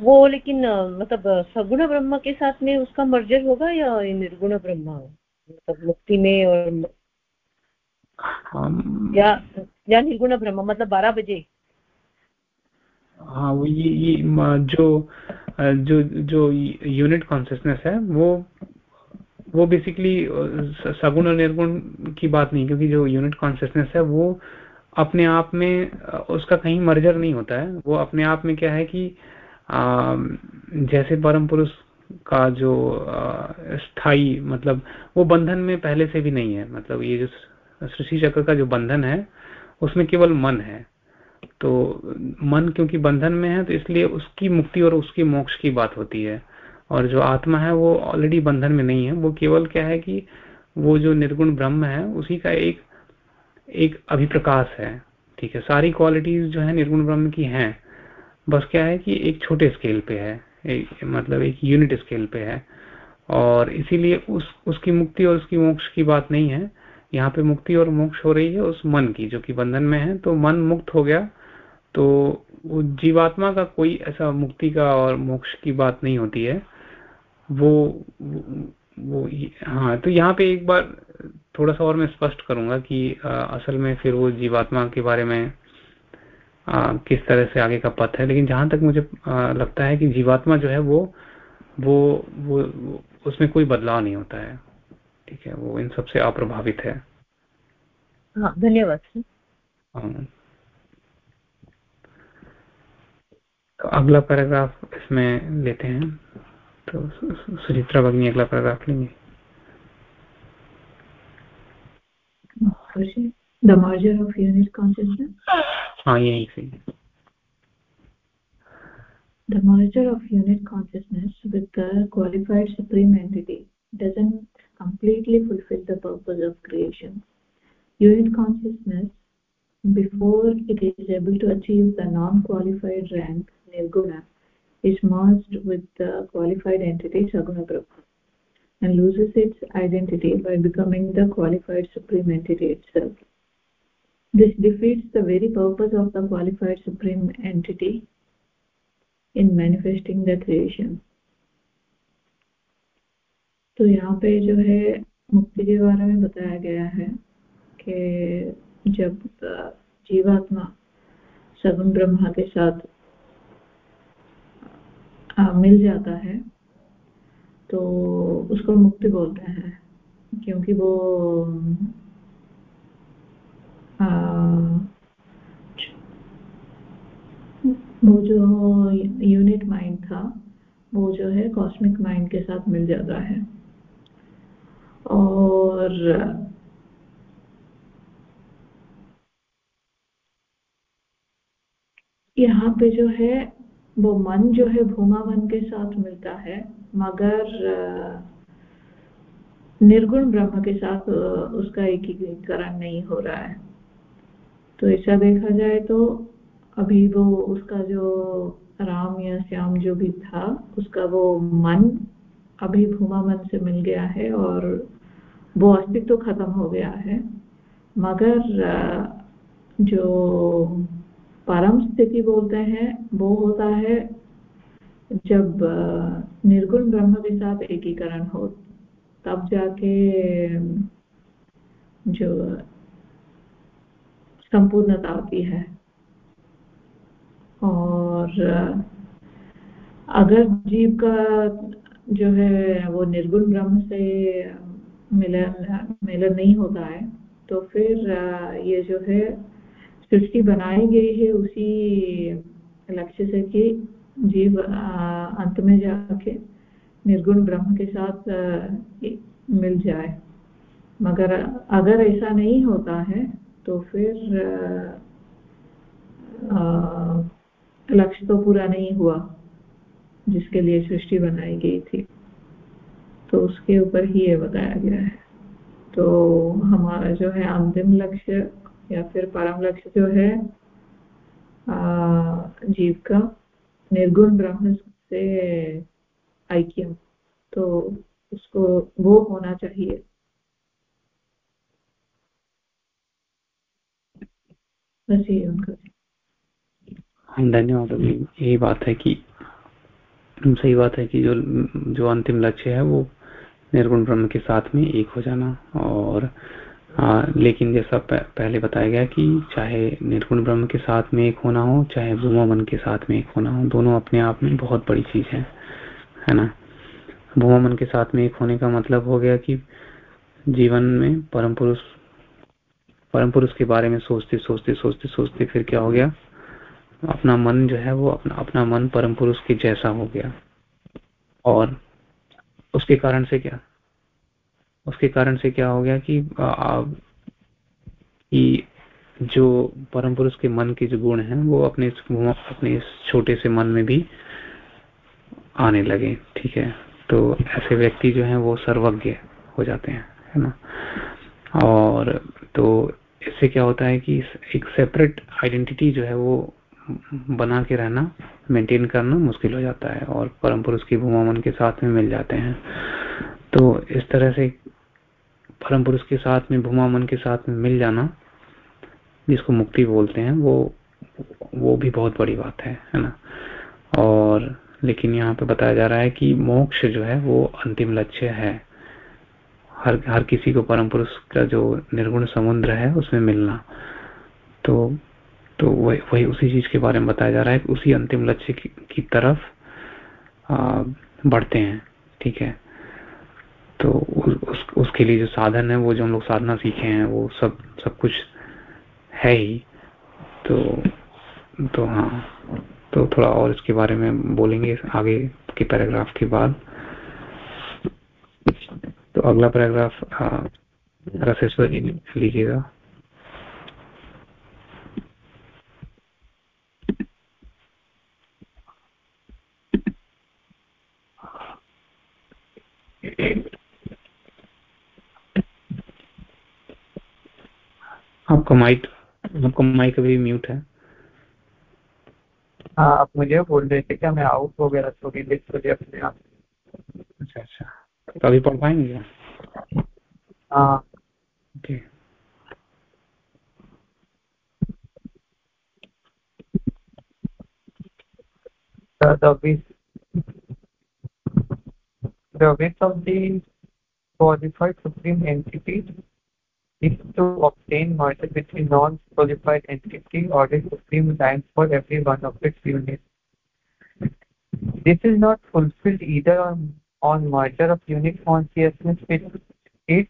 वो लेकिन मतलब सगुण ब्रह्म के साथ में उसका मर्जर होगा या निर्गुण ब्रह्म? मतलब मुक्ति में और या या निर्गुण ब्रह्म मतलब बारह बजे। हाँ वो ये ये जो जो जो यूनिट कॉन्सियसनेस है वो वो बेसिकली सगुण और निर्गुण की बात नहीं क्योंकि जो यूनिट कॉन्सियसनेस है वो अपने आप में उसका कहीं मर्जर नहीं होता है। वो अपने आप में क्या है कि आ, जैसे परम पुरुष का जो स्थायी मतलब वो बंधन में पहले से भी नहीं है। मतलब ये जो सृष्टि चक्र का जो बंधन है उसमें केवल मन है। तो मन क्योंकि बंधन में है तो इसलिए उसकी मुक्ति और उसकी मोक्ष की बात होती है। और जो आत्मा है वो ऑलरेडी बंधन में नहीं है। वो केवल क्या है कि वो जो निर्गुण ब्रह्म है उसी का एक एक अभिप्रकाश है। ठीक है सारी क्वालिटीज जो है निर्गुण ब्रह्म की हैं। बस क्या है कि एक छोटे स्केल पे है एक, मतलब एक यूनिट स्केल पे है। और इसीलिए उस उसकी मुक्ति और उसकी मोक्ष की बात नहीं है। यहाँ पे मुक्ति और मोक्ष हो रही है उस मन की जो कि बंधन में है तो मन मुक्त हो गया। तो जीवात्मा का कोई ऐसा मुक्ति का और मोक्ष की बात नहीं होती है। वो वो हाँ तो यहाँ पे एक बार थोड़ा सा और मैं स्पष्ट करूँगा कि आ, असल में फिर वो जीवात्मा के बारे में आ, किस तरह से आगे का पथ है। लेकिन जहाँ तक मुझे आ, लगता है कि जीवात्मा जो है वो वो, वो उसमें कोई बदलाव नहीं होता है। ठीक है वो इन सबसे अप्रभावित है हाँ धन्यवाद हाँ। तो अगला पैराग्राफ इसमें लेते हैं तो सुचित्रा भगनी अगला पैराग्राफ लेंगे the merger of unit consciousness हाँ यही सही the merger of unit consciousness with the qualified supreme entity doesn't completely fulfill the purpose of creation. Unit consciousness before it is able to achieve the non-qualified rank nirguna is merged with the qualified entity saguna brahma and loses its identity by becoming the qualified supreme entity itself. This defeats the very purpose of the qualified supreme entity in manifesting the creation तो यहाँ पे जो है मुक्ति के बारे में बताया गया है कि जब जीवात्मा सगुण ब्रह्मा के साथ आ, मिल जाता है तो उसको मुक्ति बोलते हैं क्योंकि वो आ, वो जो यूनिट माइंड था वो जो है कॉस्मिक माइंड के साथ मिल जाता है। और यहाँ पे जो है, वो मन जो है भूमा मन के साथ मिलता है, मगर निर्गुण ब्रह्म के साथ उसका एकीकरण नहीं हो रहा है। तो ऐसा देखा जाए तो अभी वो उसका जो राम या श्याम जो भी था, उसका वो मन अभी भूमा मन से मिल गया है और वो अस्तित्व तो खत्म हो गया है। मगर जो परम स्थिति बोलते हैं, वो होता है जब निर्गुण ब्रह्म के साथ एकीकरण हो, तब जाके जो संपूर्णता आती है। और अगर जीव का जो है, वो निर्गुण ब्रह्म से मिलन मिलन नहीं होता है तो फिर ये जो है, सृष्टि बनाई गई है उसी लक्ष्य से कि जीव अंत में जाके निर्गुण ब्रह्म के साथ मिल जाए। मगर अगर ऐसा नहीं होता है तो फिर लक्ष्य तो पूरा नहीं हुआ, जिसके लिए सृष्टि बनाई गई थी। तो उसके ऊपर ही ये बताया गया है। तो हमारा जो है अंतिम लक्ष्य या फिर परम लक्ष्य जो है जीव का निर्गुण ब्रह्म से ऐक्य तो उसको वो होना चाहिए। बस ये उनका। धन्यवाद, यही बात है कि, सही बात है कि जो जो अंतिम लक्ष्य है वो निर्गुण ब्रह्म के साथ में एक हो जाना। और आ, लेकिन जैसा पहले बताया गया कि चाहे निर्गुण ब्रह्म के साथ में एक होना हो चाहे भूमा मन के साथ में एक होना हो दोनों अपने आप में बहुत बड़ी चीज़ है है ना? भूमा मन के साथ में एक होने का मतलब हो गया कि जीवन में परम पुरुष परम पुरुष के बारे में सोचते सोचते सोचते सोचते फिर क्या हो गया? अपना मन जो है वो अपना अपना मन परम पुरुष के जैसा हो गया। और उसके कारण से क्या? उसके कारण से क्या हो गया कि आ, कि जो परम पुरुष के मन के जो गुण हैं वो अपने अपने इस छोटे से मन में भी आने लगे ठीक है? तो ऐसे व्यक्ति जो हैं वो सर्वज्ञ हो जाते हैं है ना? और तो इससे क्या होता है कि एक सेपरेट आइडेंटिटी जो है वो बना के रहना मेंटेन करना मुश्किल हो जाता है और परम पुरुष की भूमा मन के साथ में मिल जाते हैं। तो इस तरह से परम पुरुष के साथ में, भूमा मन के साथ में मिल जाना, जिसको मुक्ति बोलते हैं, वो वो भी बहुत बड़ी बात है है ना? और लेकिन यहाँ पे बताया जा रहा है कि मोक्ष जो है, वो अंतिम लक्ष्य है। हर हर किसी को परम पुरुष का जो निर्गुण समुद्र है, उसमें मिलना। तो तो वही वही उसी चीज़ के बारे में बताया जा रहा है। उसी अंतिम लक्ष्य की, की तरफ़ आ, बढ़ते हैं ठीक है? तो उस, उसके लिए जो साधन है वो जो हम लोग साधना सीखे हैं वो सब सब कुछ है ही। तो तो हाँ तो थोड़ा और इसके बारे में बोलेंगे आगे के पैराग्राफ के बाद। तो अगला पैराग्राफ रसेश्वर लीजिएगा। आपका माइक आपका माइक अभी म्यूट है। हाँ आप मुझे बोल रहे थे क्या? मैं आउट हो गया थोड़ी देर के लिए अपने आप अच्छा अच्छा। तो अभी पढ़ पाएँगे? हाँ। Okay the wish the wish of the qualified supreme entity is to obtain merger between non-qualified entity or the supreme time for every one of its units. This is not fulfilled either on, on merger of unit consciousness with it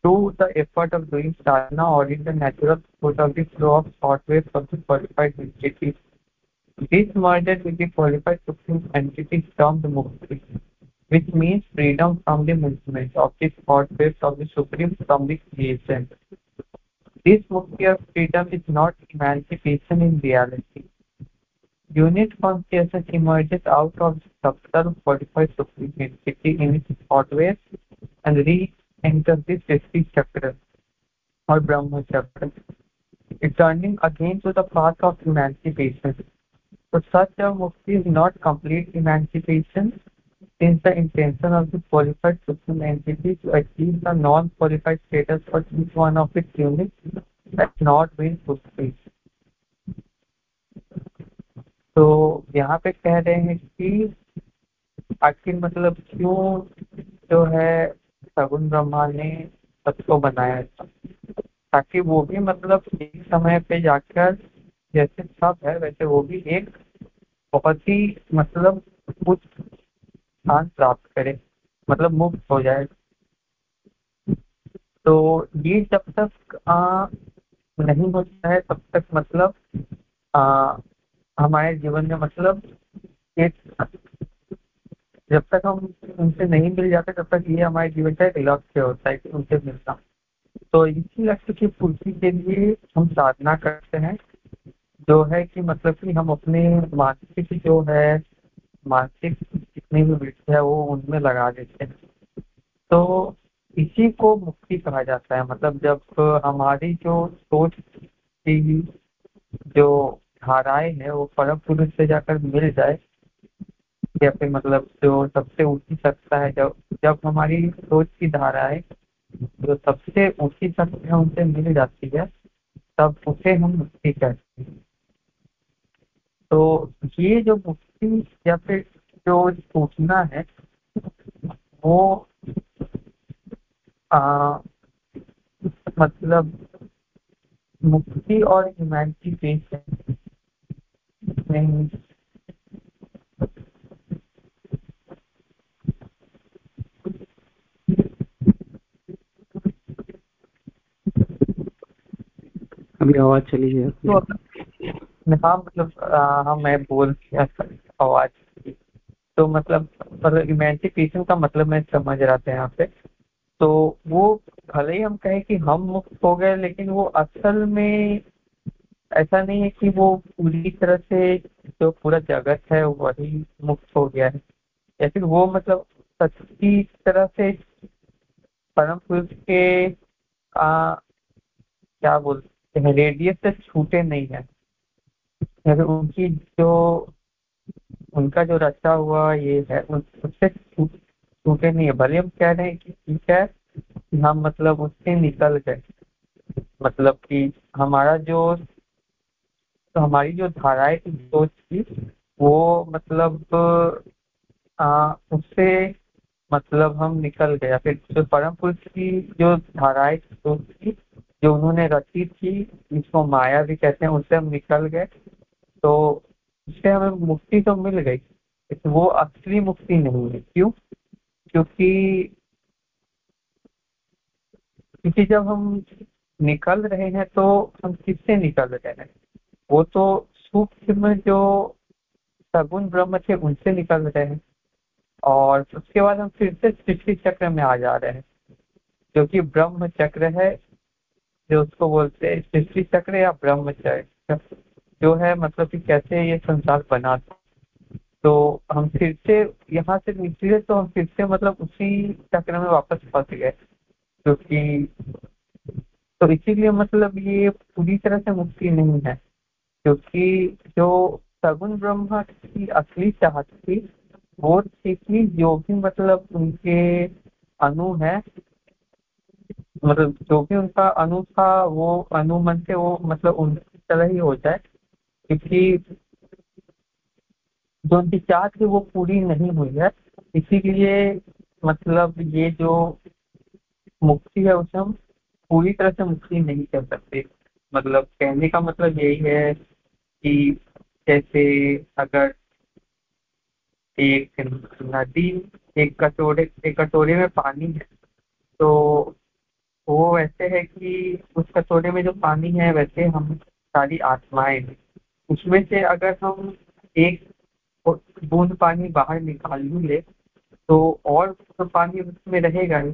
through the effort of doing sadhana or in the natural course of the flow of thought waves of the qualified entity. This merger with the qualified supreme entity is termed mukti which means freedom from the movement of the thought waves of the Supreme from the creation. This mukti of freedom is not emancipation in reality. Unit consciousness emerges out of the subtle fortified Supreme entity in its thought waves and re-enters the Srishti Chakra or Brahma Chakra, returning again to the path of emancipation. So such a mukti is not complete emancipation, since the intention of the qualified supreme entity to achieve the non-qualified status for each one of its units has not been fulfilled. तो यहाँ पे कह रहे हैं कि आखिर मतलब क्यों जो है सगुन ब्रह्मा ने सबको बनाया था ताकि वो भी मतलब एक समय पे जाकर जैसे सब है वैसे वो भी एक बहुत ही मतलब कुछ स्थान प्राप्त करे मतलब मुक्त हो जाए। तो ये जब तक आ, नहीं होता है तब तक मतलब आ, हमारे जीवन में मतलब एक जब तक हम उनसे नहीं मिल जाते तब तक ये हमारे जीवन का एक लक्ष्य होता है कि उनसे मिलना। तो इसी लक्ष्य की पूर्ति के लिए हम साधना करते हैं जो है कि मतलब कि हम अपने मानसिक जो है मानसिक जितनी भी वृत्ति है वो उनमें लगा देते हैं। तो इसी को मुक्ति कहा जाता है। मतलब जब हमारी जो सोच की जो धाराएँ है, वो परम पुरुष से जाकर मिल जाए, या फिर मतलब जो सबसे ऊँची सत्ता है, जब जब हमारी सोच की धाराएँ जो सबसे ऊँची सत्ता है, उनसे मिल जाती है, तब उसे हम मुक्ति कहते हैं। तो ये जो मुक्ति या फिर जो सूचना है वो आ, मतलब मुक्ति और इमेंसिपेशन नहीं अभी आवाज़ चली गई तो हाँ मतलब हाँ मैं बोल आवाज़। तो मतलब इमेंसिपेशन का मतलब मैं समझ रहा था यहाँ पे। तो वो भले ही हम कहें कि हम मुक्त हो गए लेकिन वो असल में ऐसा नहीं है कि वो पूरी तरह से जो पूरा जगत है वही मुक्त हो गया है। या फिर वो मतलब सच्ची तरह से परम पुरुष के आ, क्या बोलते हैं रेडियस से छूटे नहीं है। या फिर उनकी जो उनका जो रचा हुआ ये है उससे छूटे नहीं है। भले हम कह रहे हैं कि ठीक है कि हम मतलब उससे निकल गए। मतलब कि हमारा जो तो हमारी जो धाराएँ की सोच थी वो मतलब आ, उससे मतलब हम निकल गए। फिर जो परम पुरुष की जो धाराएँ की सोच थी जो उन्होंने रची थी जिसको माया भी कहते हैं उससे हम निकल गए। तो उससे हमें मुक्ति तो मिल गई, लेकिन वो असली मुक्ति नहीं है। क्यों? क्योंकि क्योंकि जब हम निकल रहे हैं तो हम किससे निकल रहे हैं? वो तो सूक्ष्म जो सगुन ब्रह्म थे, उनसे निकल रहे हैं। और उसके बाद हम फिर से सृष्टि चक्र में आ जा रहे हैं। जो कि ब्रह्म चक्र है, जो उसको बोलते हैं सृष्टि चक्र या ब्रह्म चक्र। जो है मतलब कि कैसे ये संसार बना था। तो हम फिर से यहाँ से निकले तो हम फिर से मतलब उसी चक्र में वापस फंस गए, क्योंकि तो इसीलिए मतलब ये पूरी तरह से मुक्ति नहीं है, क्योंकि जो सगुन ब्रह्मा की असली चाहत थी, वो थी कि जो भी मतलब उनके अनु है मतलब जो भी उनका अनु था, वो अनुमन से वो मतलब उनकी तरह ही हो जाए। क्योंकि जो उनकी चाह थी वो पूरी नहीं हुई है। इसीलिए मतलब ये जो मुक्ति है उसे हम पूरी तरह से मुक्ति नहीं कर सकते। मतलब कहने का मतलब यही है कि जैसे अगर एक नदी, एक कटोरे एक कटोरे में पानी है तो वो वैसे है कि उस कटोरे में जो पानी है, वैसे हम सारी आत्माएँ उसमें से अगर हम एक बूंद पानी बाहर निकाल भी ले तो और तो पानी उसमें रहेगा ही।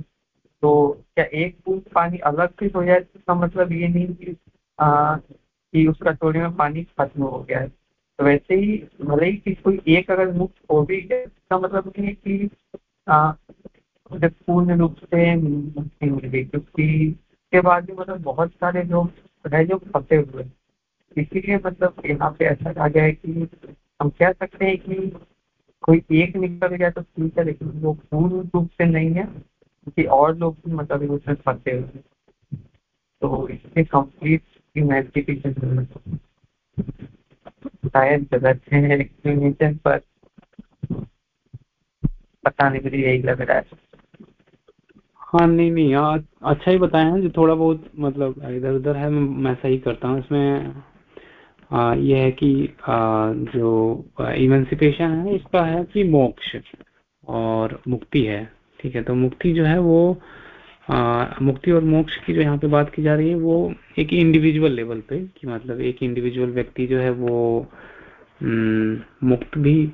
तो क्या एक बूंद पानी अलग से हो जाए इसका मतलब ये नहीं कि आ, कि उस कटोरे में पानी खत्म हो गया है। तो वैसे ही भले ही कि कोई एक अगर मुक्त हो भी गया इसका मतलब ये कि पूर्ण रूप से मुक्ति मिल गई क्योंकि के बाद भी मतलब बहुत सारे लोग रहे जो फंसे हुए। इसीलिए मतलब यहाँ पे ऐसा कहा गया है कि हम कह सकते हैं कि कोई एक निकल गया तो ठीक है लेकिन वो पूर्ण रूप से नहीं है क्योंकि और लोग भी मतलब उसमें फंसे हुए तो इससे कंप्लीट इमेजिफिकेशन शायद गलत है एक्सप्लेनेशन पर पता नहीं मुझे यही लग रहा है। हाँ नहीं नहीं यार अच्छा ही बताया हैं जो थोड़ा बहुत मतलब इधर उधर है मैं सही करता हूँ इसमें आ, ये है कि जो इमेंसिपेशन है इसका है कि मोक्ष और मुक्ति है ठीक है? तो मुक्ति जो है वो आ, मुक्ति और मोक्ष की जो यहाँ पे बात की जा रही है वो एक इंडिविजुअल लेवल पे कि मतलब एक इंडिविजुअल व्यक्ति जो है वो मुक्त भी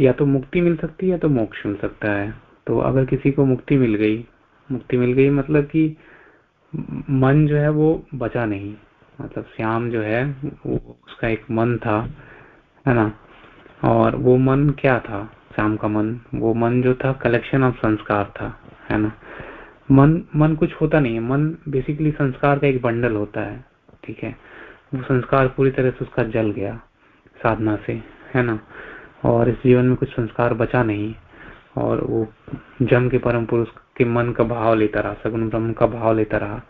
या तो मुक्ति मिल सकती है या तो मोक्ष मिल सकता है। तो अगर किसी को मुक्ति मिल गई मुक्ति मिल गई मतलब कि मन जो है वो बचा नहीं। मतलब श्याम जो है उसका एक मन था, है ना? और वो मन क्या था? श्याम का मन। वो मन जो था कलेक्शन ऑफ़ संस्कार था, है ना? मन मन कुछ होता नहीं है। मन बेसिकली संस्कार का एक बंडल होता है, ठीक है? वो संस्कार पूरी तरह से उसका जल गया, साधना से, है ना? और इस जीवन में कुछ संस्कार बचा नहीं, और वो जम के परम पुरुष के मन का भाव लेता रहा, सगुन ब्रह्म का भाव लेता रहा।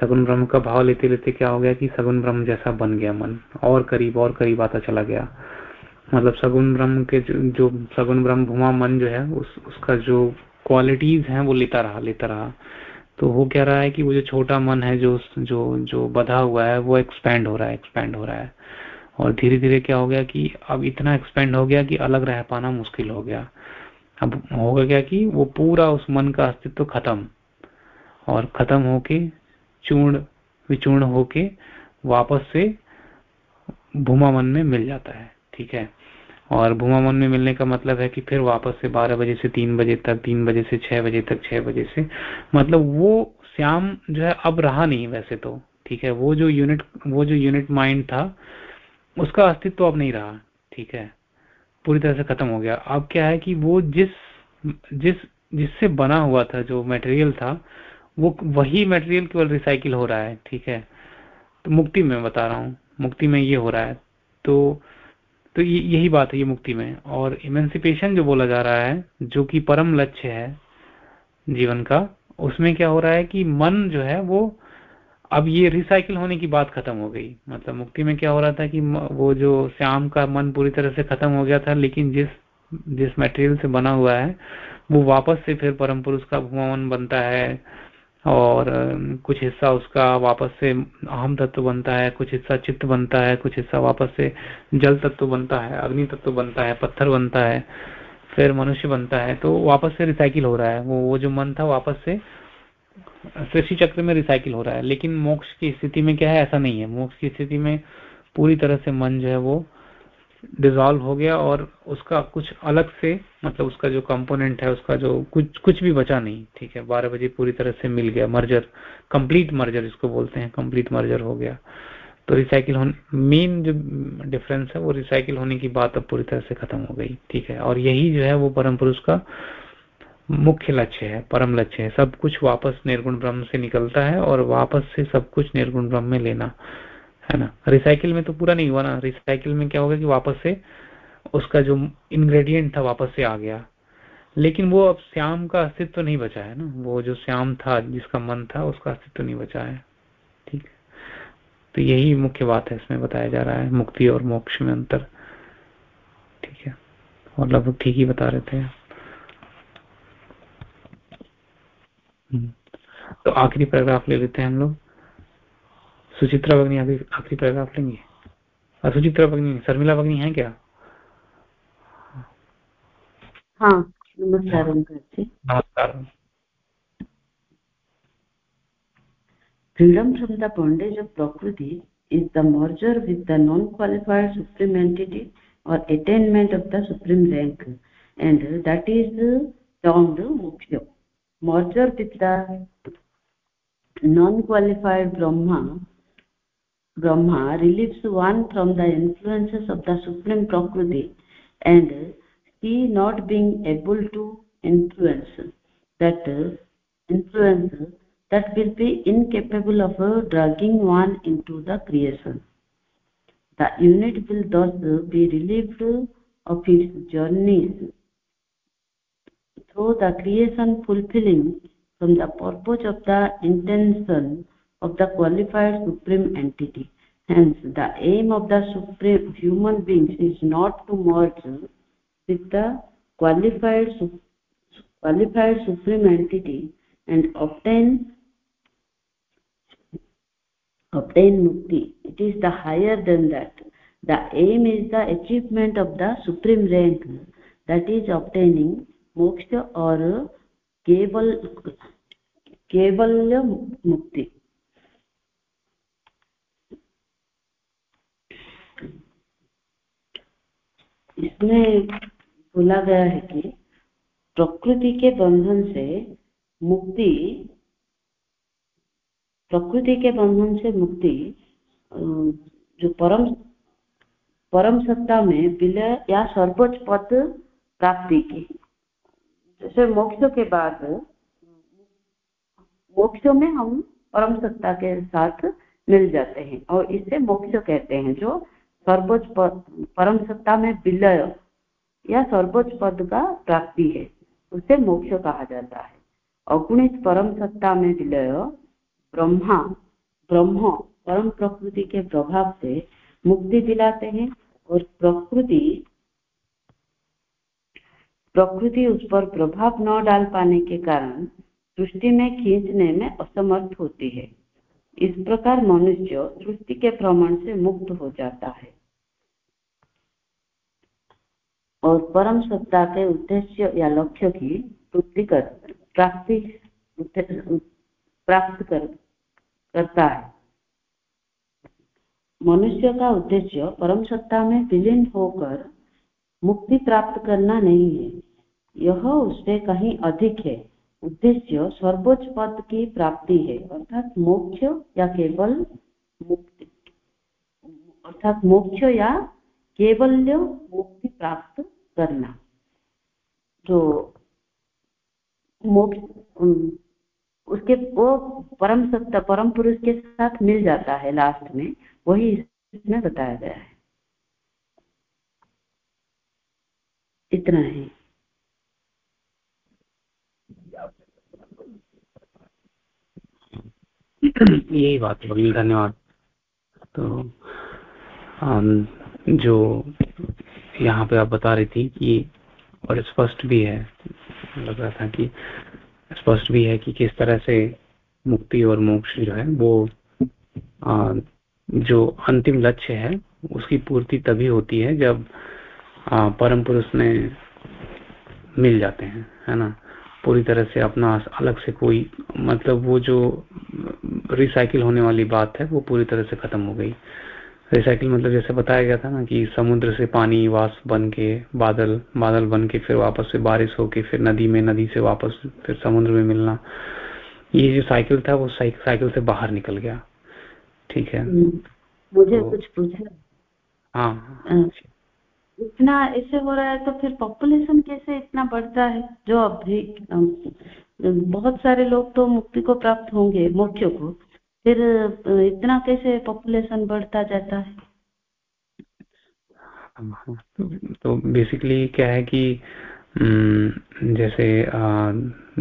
सगुन ब्रह्म का भाव लेते लेते क्या हो गया कि सगुन ब्रह्म जैसा बन गया मन और करीब और करीब आता चला गया। मतलब सगुन ब्रह्म के जो, जो सगुन ब्रह्म भूमा मन जो है उस उसका जो क्वालिटीज हैं वो लेता रहा लेता रहा। तो वो कह रहा है कि वो जो छोटा मन है जो जो जो बधा हुआ है वो एक्सपैंड हो रहा है एक्सपैंड हो रहा है। और धीरे धीरे क्या हो गया कि अब इतना एक्सपेंड हो गया कि अलग रह पाना मुश्किल हो गया। अब होगा क्या कि वो पूरा उस मन का अस्तित्व खत्म और खत्म होके चूर्ण विचूर्ण होके वापस से भूमा मन में मिल जाता है, ठीक है? और भूमा मन में मिलने का मतलब है कि फिर वापस से 12 बजे से 3 बजे तक 3 बजे से 6 बजे तक 6 बजे से मतलब वो श्याम जो है अब रहा नहीं वैसे तो ठीक है? वो जो यूनिट वो जो यूनिट माइंड था, उसका अस्तित्व अब नहीं रहा, ठीक है? पूरी तरह से खत्म हो गया। अब क्या है कि वो जिस जिस, जिससे बना हुआ था, जो मटेरियल था वो वही मटेरियल केवल रिसाइकिल हो रहा है, ठीक है? तो मुक्ति में बता रहा हूँ, मुक्ति में ये हो रहा है। तो तो यही बात है ये मुक्ति में। और इमेंसिपेशन जो बोला जा रहा है, जो कि परम लक्ष्य है जीवन का, उसमें क्या हो रहा है कि मन जो है वो, अब ये रिसाइकिल होने की बात खत्म हो गई। मतलब मुक्ति में क्या हो रहा था कि वो जो श्याम का मन पूरी तरह से खत्म हो गया था, लेकिन जिस जिस मटेरियल से बना हुआ है, वो वापस से फिर परम पुरुष का भूमान बनता है। और कुछ हिस्सा उसका वापस से अहम तत्व बनता है, कुछ हिस्सा चित्त बनता है, कुछ हिस्सा वापस से जल तत्व बनता है, अग्नि तत्व बनता है, पत्थर बनता है, फिर मनुष्य बनता है तो वापस से रिसाइकिल हो रहा है। वो वो जो मन था वापस से, सृष्टि चक्र में रिसाइकिल हो रहा है। लेकिन मोक्ष की स्थिति में क्या है? ऐसा नहीं है। मोक्ष की स्थिति में पूरी तरह से मन जो है वो डिजॉल्व हो गया और उसका कुछ अलग से मतलब उसका जो कंपोनेंट है, उसका जो कुछ कुछ भी बचा नहीं, ठीक है? बारह बजे पूरी तरह से मिल गया मर्जर कंप्लीट मर्जर इसको बोलते हैं कंप्लीट मर्जर हो गया। तो रिसाइकिल होने मेन जो डिफरेंस है, वो रिसाइकिल होने की बात अब पूरी तरह से खत्म हो गई, ठीक है? और यही जो है, वो परम पुरुष का मुख्य लक्ष्य है, परम लक्ष्य है। सब कुछ वापस निर्गुण ब्रह्म से निकलता है और वापस से सब कुछ निर्गुण ब्रह्म में लेना। है ना? रिसाइकिल में तो पूरा नहीं हुआ ना। रिसाइकिल में क्या होगा कि वापस से उसका जो इंग्रेडिएंट था वापस से आ गया। लेकिन वो अब श्याम का अस्तित्व तो नहीं बचा है ना। वो जो श्याम था, जिसका मन था, उसका अस्तित्व तो नहीं बचा है। ठीक? तो यही मुख्य बात है, इसमें बताया जा रहा है। मुक्ति और मोक्ष में अंतर। ठीक है? और लगभग ठीक ही बता रहे थे हम्म। तो आखिरी पैराग्राफ ले लेते हैं हम लोग। सुचित्रा भगनी अभी आखिरी पैराग्राफ लेंगे सुचित्रा भगनी शर्मिला भगनी है क्या हाँ नमस्कार नमस्कार Freedom from the bondage of Prakriti is the merger with the non-qualified supreme entity or attainment of the supreme rank and that is termed moksha. Merger with the non-qualified Brahma Brahma relieves one from the influences of the supreme Prakriti and he not being able to influence that influence that will be incapable of dragging one into the creation. The unit will thus be relieved of its journeys through the creation fulfilling from the purpose of the intention of the qualified supreme entity. Hence, the aim of the supreme human beings is not to merge with the qualified, qualified supreme entity and obtain obtain mukti. It is the higher than that. The aim is the achievement of the supreme rank that is obtaining moksha or keval kevalya mukti इसमें बोला गया है कि प्रकृति के बंधन से मुक्ति, प्रकृति के बंधन से मुक्ति जो परम परम सत्ता में विलय या सर्वोच्च पद प्राप्ति की। जैसे मोक्ष के बाद, मोक्ष में हम परम सत्ता के साथ मिल जाते हैं और इसे मोक्ष कहते हैं, जो सर्वोच्च परम सत्ता में विलय या सर्वोच्च पद का प्राप्ति है। उसे मोक्ष कहा जाता है। अगुणित परम सत्ता में विलय, ब्रह्मा, ब्रह्म, परम प्रकृति के प्रभाव से मुक्ति दिलाते हैं और प्रकृति प्रकृति उस पर प्रभाव न डाल पाने के कारण सृष्टि में खींचने में असमर्थ होती है। इस प्रकार मनुष्य सृष्टि के भ्रमण से मुक्त हो जाता है। और परम सत्ता के उद्देश्य या लक्ष्य की पूर्ति कर, प्राप्ति प्राप्त कर, करता है। मनुष्य का उद्देश्य परम सत्ता में विलीन होकर मुक्ति प्राप्त करना नहीं है। यह उससे कहीं अधिक है। उद्देश्य सर्वोच्च पद की प्राप्ति है। अर्थात मोक्ष या केवल मुक्ति, अर्थात मोक्ष या केवल्य मुक्ति प्राप्त करना। जो मोक्ष उसके, वो परम सत्ता परम पुरुष के साथ मिल जाता है लास्ट में, वही इसमें बताया गया है। इतना है। यही बात है धन्यवाद। तो जो यहाँ पे आप बता रही थी कि और स्पष्ट भी है लग रहा था कि स्पष्ट भी है कि किस तरह से मुक्ति और मोक्ष जो है वो आ, जो अंतिम लक्ष्य है उसकी पूर्ति तभी होती है जब परम पुरुष में मिल जाते हैं है ना? पूरी तरह से अपना अलग से कोई मतलब वो जो रिसाइकिल होने वाली बात है वो पूरी तरह से खत्म हो गई। रिसाइकिल मतलब जैसे बताया गया था ना कि समुद्र से पानी वास बन के बादल बादल बन के फिर वापस से बारिश होके फिर नदी में नदी से वापस फिर समुद्र में मिलना। ये जो साइकिल था वो साइकिल से बाहर निकल गया। ठीक है? हम्म, मुझे तो, कुछ पूछना हाँ? इतना ऐसे हो रहा है तो फिर पॉपुलेशन कैसे इतना बढ़ता है? जो अभी बहुत सारे लोग तो मुक्ति को प्राप्त होंगे मोक्ष को। फिर इतना कैसे पॉपुलेशन बढ़ता जाता है? तो बेसिकली क्या है कि जैसे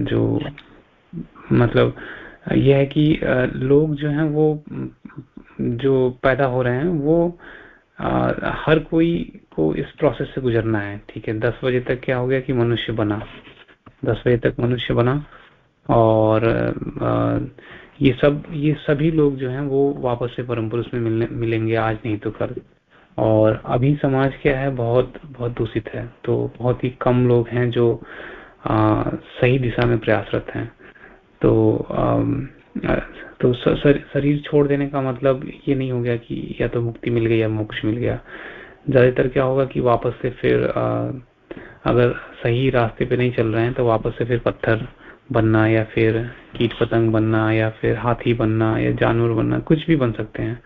जो मतलब यह है कि लोग जो हैं वो, जो पैदा हो रहे हैं वो हर कोई को इस प्रोसेस से गुजरना है, ठीक है? दस बजे तक क्या हो गया कि मनुष्य बना, दस बजे तक मनुष्य बना और ये सब ये सभी लोग जो हैं वो वापस से परम पुरुष में मिलने मिलेंगे आज नहीं तो कल। और अभी समाज क्या है बहुत बहुत दूषित है। तो बहुत ही कम लोग हैं जो आ, सही दिशा में प्रयासरत हैं। तो आ, तो शरीर छोड़ देने का मतलब ये नहीं हो गया कि या तो मुक्ति मिल गई या मोक्ष मिल गया। ज़्यादातर क्या होगा कि वापस से फिर आ, अगर सही रास्ते पे नहीं चल रहे हैं तो वापस से फिर पत्थर बनना या फिर कीट पतंग बनना या फिर हाथी बनना या जानवर बनना, कुछ भी बन सकते हैं।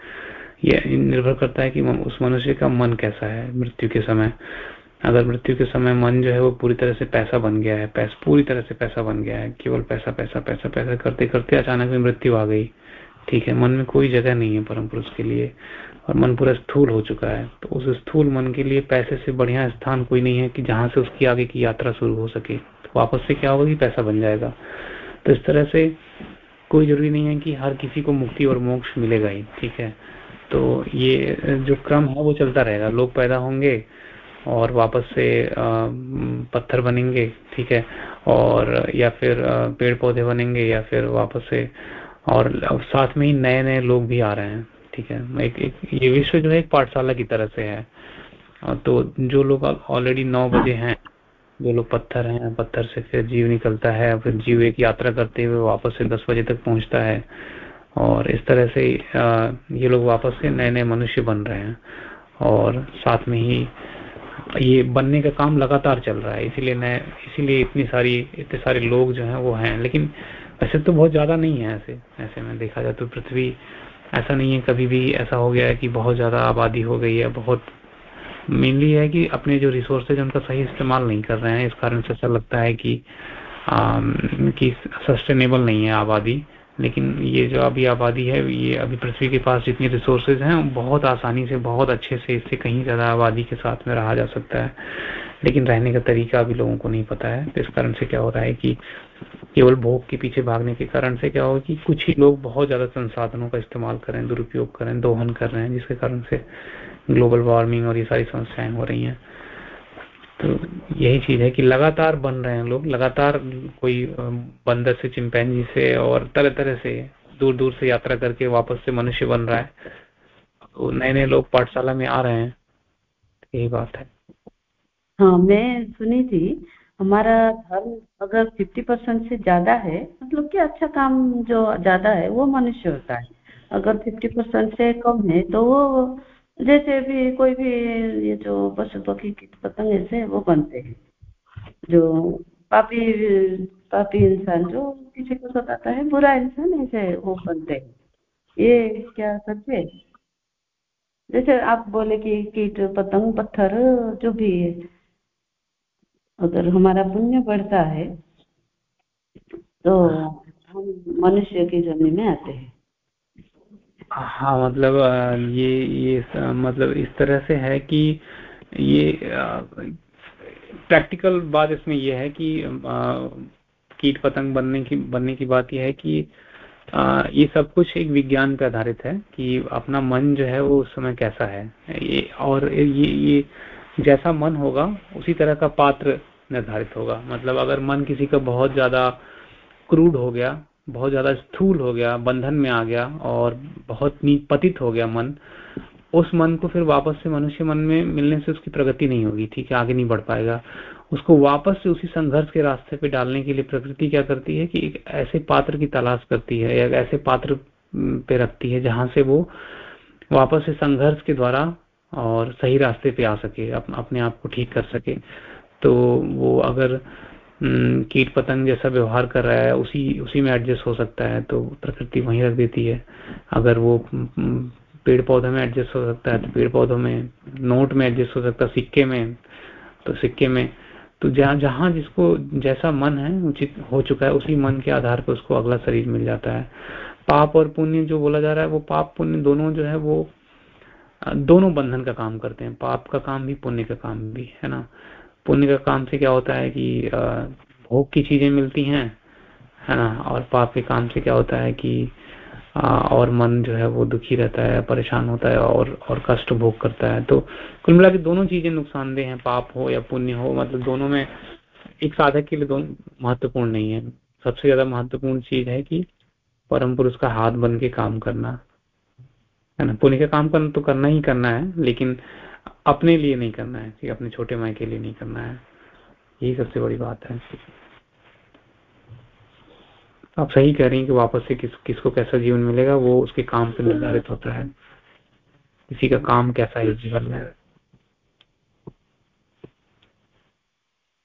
ये निर्भर करता है कि उस मनुष्य का मन कैसा है मृत्यु के समय। अगर मृत्यु के समय मन जो है वो पूरी तरह से पैसा बन गया है, पैसा, पूरी तरह से पैसा बन गया है, केवल पैसा पैसा पैसा पैसा करते करते अचानक में मृत्यु आ गई। ठीक है, मन में कोई जगह नहीं है परम पुरुष के लिए और मन पूरा स्थूल हो चुका है। तो उस स्थूल मन के लिए पैसे से बढ़िया स्थान कोई नहीं है कि जहाँ से उसकी आगे की यात्रा शुरू हो सके। वापस से क्या होगा कि पैसा बन जाएगा। तो इस तरह से कोई ज़रूरी नहीं है कि हर किसी को मुक्ति और मोक्ष मिलेगा ही ठीक है? तो ये जो क्रम है वो चलता रहेगा। लोग पैदा होंगे और वापस से पत्थर बनेंगे ठीक है? और या फिर पेड़ पौधे बनेंगे या फिर वापस से और साथ में ही नए नए लोग भी आ रहे हैं ठीक है? एक, एक ये विश्व जो है एक पाठशाला की तरह से है। तो जो लोग ऑलरेडी नौ बजे हैं जो लोग पत्थर हैं, पत्थर से फिर जीव निकलता है, फिर जीव एक यात्रा करते हुए वापस से दस बजे तक पहुँचता है। और इस तरह से ये लोग वापस से नए नए मनुष्य बन रहे हैं। और साथ में ही ये बनने का काम लगातार चल रहा है, इसीलिए नए, इसीलिए इतनी सारी, इतने सारे लोग जो हैं वो हैं। लेकिन वैसे तो बहुत ज़्यादा नहीं है ऐसे ऐसे में देखा जाए तो पृथ्वी, ऐसा नहीं है कभी भी ऐसा हो गया है कि बहुत ज़्यादा आबादी हो गई है, बहुत मेनली है कि अपने जो रिसोर्सेज उनका सही इस्तेमाल नहीं कर रहे हैं। इस कारण से ऐसा लगता है कि कि सस्टेनेबल नहीं है आबादी। लेकिन ये जो अभी आबादी है, ये अभी पृथ्वी के पास जितनी रिसोर्सेज हैं, बहुत आसानी से, बहुत अच्छे से इससे कहीं ज़्यादा आबादी के साथ में रहा जा सकता है। लेकिन रहने का तरीका अभी लोगों को नहीं पता है। इस कारण से क्या हो रहा है कि केवल भोग के पीछे भागने के कारण से क्या होगा कि कुछ ही लोग बहुत ज़्यादा संसाधनों का इस्तेमाल करें, दुरुपयोग करें, दोहन कर रहे हैं, जिसके कारण से ग्लोबल वार्मिंग और ये सारी समस्याएँ हो रही हैं। तो यही चीज़ है कि लगातार बन रहे हैं लोग। लगातार कोई बंदर से, चिंपैंजी से और तरह तरह से दूर दूर से यात्रा करके वापस से मनुष्य बन रहा है। तो नए नए लोग पाठशाला में आ रहे हैं। यही बात है। हाँ मैं सुनी थी, हमारा धर्म अगर फिफ्टी परसेंट से ज़्यादा है मतलब कि अच्छा काम जो ज़्यादा है, वो मनुष्य होता है। अगर फिफ्टी परसेंट से कम है तो वो जैसे भी कोई भी ये जो पशु पक्षी कीट पतंग ऐसे वो बनते हैं। जो पापी पापी इंसान जो किसी को सताता है, बुरा इंसान ऐसे वो बनते हैं। ये क्या है? जैसे आप बोले कि कीट, पतंग, पत्थर जो भी है, अगर हमारा पुण्य बढ़ता है तो हम मनुष्य की ज़मीन में आते हैं। हाँ मतलब ये ये मतलब इस तरह से है कि ये प्रैक्टिकल बात इसमें ये है कि कीट पतंग बनने की बनने की बात यह है कि आ, ये सब कुछ एक विज्ञान पे आधारित है कि अपना मन जो है वो उस समय कैसा है। ये और ये ये जैसा मन होगा उसी तरह का पात्र निर्धारित होगा। मतलब अगर मन किसी का बहुत ज़्यादा क्रूड हो गया बहुत ज़्यादा स्थूल हो गया, बंधन में आ गया और बहुत पतित हो गया मन। उस मन को फिर वापस से मनुष्य मन में मिलने से उसकी प्रगति नहीं होगी, ठीक है? आगे नहीं बढ़ पाएगा। उसको वापस से उसी संघर्ष के रास्ते पे डालने के लिए प्रकृति क्या करती है कि एक ऐसे पात्र की तलाश करती है, या ऐसे पात्र पे रखती है जहाँ से वो वापस से संघर्ष के द्वारा और सही रास्ते पे आ सके अपने आप को ठीक कर सके। तो वो अगर कीट पतंग जैसा व्यवहार कर रहा है उसी उसी में एडजस्ट हो सकता है तो प्रकृति वहीं रख देती है। अगर वो हम्म, पेड़ पौधों में एडजस्ट हो सकता है तो पेड़ पौधों में नोट में एडजस्ट हो सकता है सिक्के में तो सिक्के में। तो जहाँ जहाँ जिसको जैसा मन है उचित हो चुका है उसी मन के आधार पर उसको अगला शरीर मिल जाता है। पाप और पुण्य जो बोला जा रहा है वो पाप पुण्य दोनों जो है वो दोनों बंधन का काम करते हैं। पाप का काम भी पुण्य का काम भी है ना? पुण्य का काम से क्या होता है कि भोग की चीज़ें मिलती हैं, है ना? और पाप के काम से क्या होता है कि और मन जो है वो दुखी रहता है, परेशान होता है और और कष्ट भोग करता है। तो कुल मिला के दोनों चीज़ें नुकसानदेह हैं, पाप हो या पुण्य हो मतलब दोनों में एक साधक के लिए दोनों महत्वपूर्ण नहीं है। सबसे ज़्यादा महत्वपूर्ण चीज़ है कि परम पुरुष का हाथ बन के काम करना, है ना? पुण्य का काम करना तो करना ही करना है, लेकिन अपने लिए नहीं करना है कि अपने छोटे माई के लिए नहीं करना है। यही सबसे बड़ी बात है। आप सही कह रही हैं कि वापस से किस, किसको कैसा जीवन मिलेगा, वो उसके काम पे निर्धारित होता है। किसी का काम कैसा है जीवन में?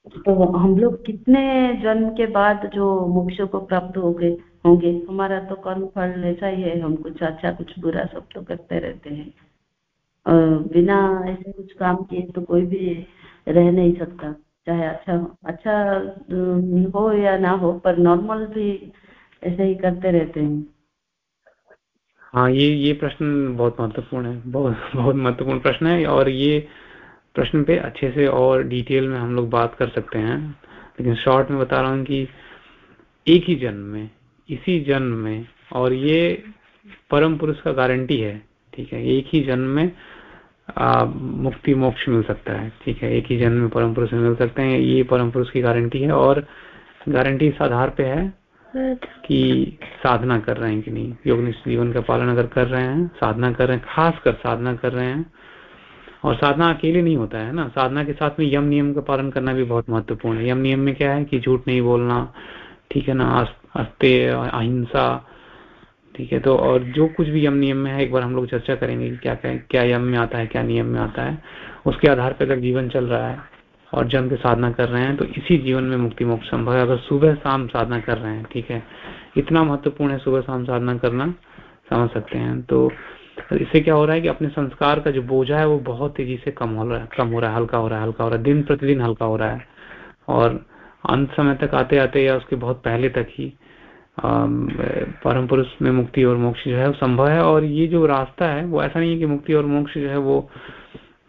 तो हम लोग कितने जन्म के बाद जो मोक्ष को प्राप्त हो गए होंगे? हमारा तो कर्म फल ऐसा ही है हम कुछ अच्छा कुछ बुरा सब तो करते रहते हैं। बिना ऐसे कुछ काम किए तो कोई भी रह नहीं सकता। चाहे अच्छा अच्छा हो या ना हो, पर नॉर्मल भी ऐसे ही करते रहते हैं। हाँ ये ये प्रश्न बहुत महत्वपूर्ण है। बहुत बहुत महत्वपूर्ण प्रश्न है और ये प्रश्न पे अच्छे से और डिटेल में हम लोग बात कर सकते हैं। लेकिन शॉर्ट में बता रहा हूँ कि एक ही जन्म में, इसी जन्म में और ये परम पुरुष का गारंटी है, ठीक है? एक ही जन्म में मुक्ति मोक्ष मिल सकता है। ठीक है, एक ही जन्म में परम पुरुष मिल सकते हैं, ये परम पुरुष की गारंटी है और गारंटी इस आधार पे है कि साधना कर रहे हैं कि नहीं। योग जीवन का पालन अगर कर रहे हैं, साधना कर रहे हैं खास कर साधना कर रहे हैं, और साधना अकेले नहीं होता है ना। साधना के साथ में यम नियम का पालन करना भी बहुत महत्वपूर्ण है। यम नियम में क्या है कि झूठ नहीं बोलना, ठीक है ना अस्ते, अहिंसा ठीक है तो और जो कुछ भी यम नियम में है, एक बार हम लोग चर्चा करेंगे कि क्या क्या यम में आता है, क्या नियम में आता है। उसके आधार पर अगर जीवन चल रहा है और जम के साधना कर रहे हैं तो इसी जीवन में मुक्ति मोक्ष संभव है। अगर सुबह शाम साधना कर रहे हैं, ठीक है। इतना महत्वपूर्ण है सुबह शाम साधना करना, समझ सकते हैं। तो इससे क्या हो रहा है कि अपने संस्कार का जो बोझा है, वो बहुत तेज़ी से कम हो रहा है, कम हो रहा है, हल्का हो रहा है, हल्का हो रहा है। दिन प्रतिदिन हल्का हो रहा है। और अंत समय तक आते आते या उसके बहुत पहले तक ही परम पुरुष में मुक्ति और मोक्ष जो है वो संभव है और ये जो रास्ता है वो ऐसा नहीं है कि मुक्ति और मोक्ष जो है वो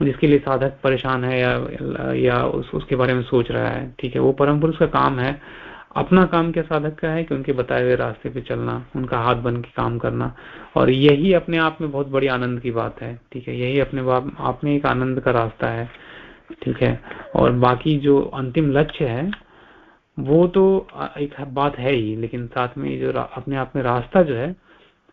जिसके लिए साधक परेशान है या या उस, उसके बारे में सोच रहा है ठीक है वो परम पुरुष का काम है। अपना काम क्या साधक का है कि उनके बताए हुए रास्ते पे चलना उनका हाथ बन के काम करना और यही अपने आप में बहुत बड़ी आनंद की बात है ठीक है यही अपने आप में एक आनंद का रास्ता है ठीक है और बाकी जो अंतिम लक्ष्य है वो तो एक बात है ही, लेकिन साथ में जो अपने आप में रास्ता जो है,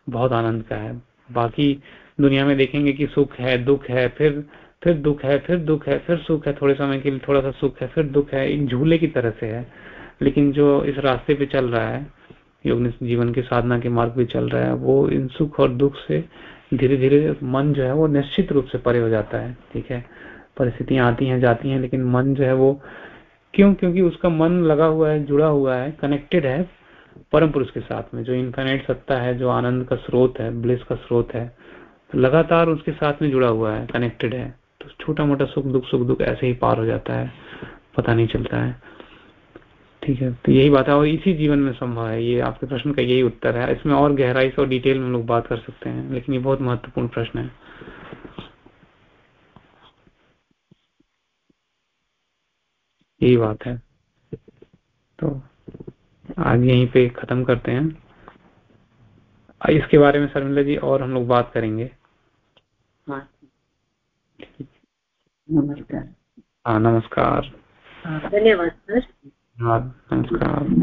बहुत आनंद का है। बाकी दुनिया में देखेंगे कि सुख है, दुख है, फिर फिर दुख है, फिर दुख है, फिर सुख है, थोड़े समय के लिए थोड़ा सा सुख है, फिर दुख है एक झूले की तरह से है। लेकिन जो इस रास्ते पे चल रहा है, योग जीवन के साधना के मार्ग पे चल रहा है, वो इन सुख और दुख से धीरे धीरे मन जो है, वो निश्चित रूप से परे हो जाता है, ठीक है? परिस्थितियाँ आती हैं, जाती हैं, लेकिन मन जो है, वो क्यों? क्योंकि उसका मन लगा हुआ है, जुड़ा हुआ है कनेक्टेड है परम पुरुष के साथ में, जो इन्फाइनाइट सत्ता है, जो आनंद का स्रोत है ब्लिस का स्रोत है तो लगातार उसके साथ में जुड़ा हुआ है कनेक्टेड है। तो छोटा मोटा सुख दुख सुख दुख ऐसे ही पार हो जाता है, पता नहीं चलता है। ठीक है तो यही बात है, और इसी जीवन में संभव है, ये आपके प्रश्न का यही उत्तर है। इसमें और गहराई से और डिटेल में लोग बात कर सकते हैं, लेकिन ये बहुत महत्वपूर्ण प्रश्न है। यही बात है। तो आज यहीं पे खत्म करते हैं। इसके बारे में शर्मिला जी और हम लोग बात करेंगे। हाँ। नमस्कार। हाँ नमस्कार। धन्यवाद सर। नमस्कार।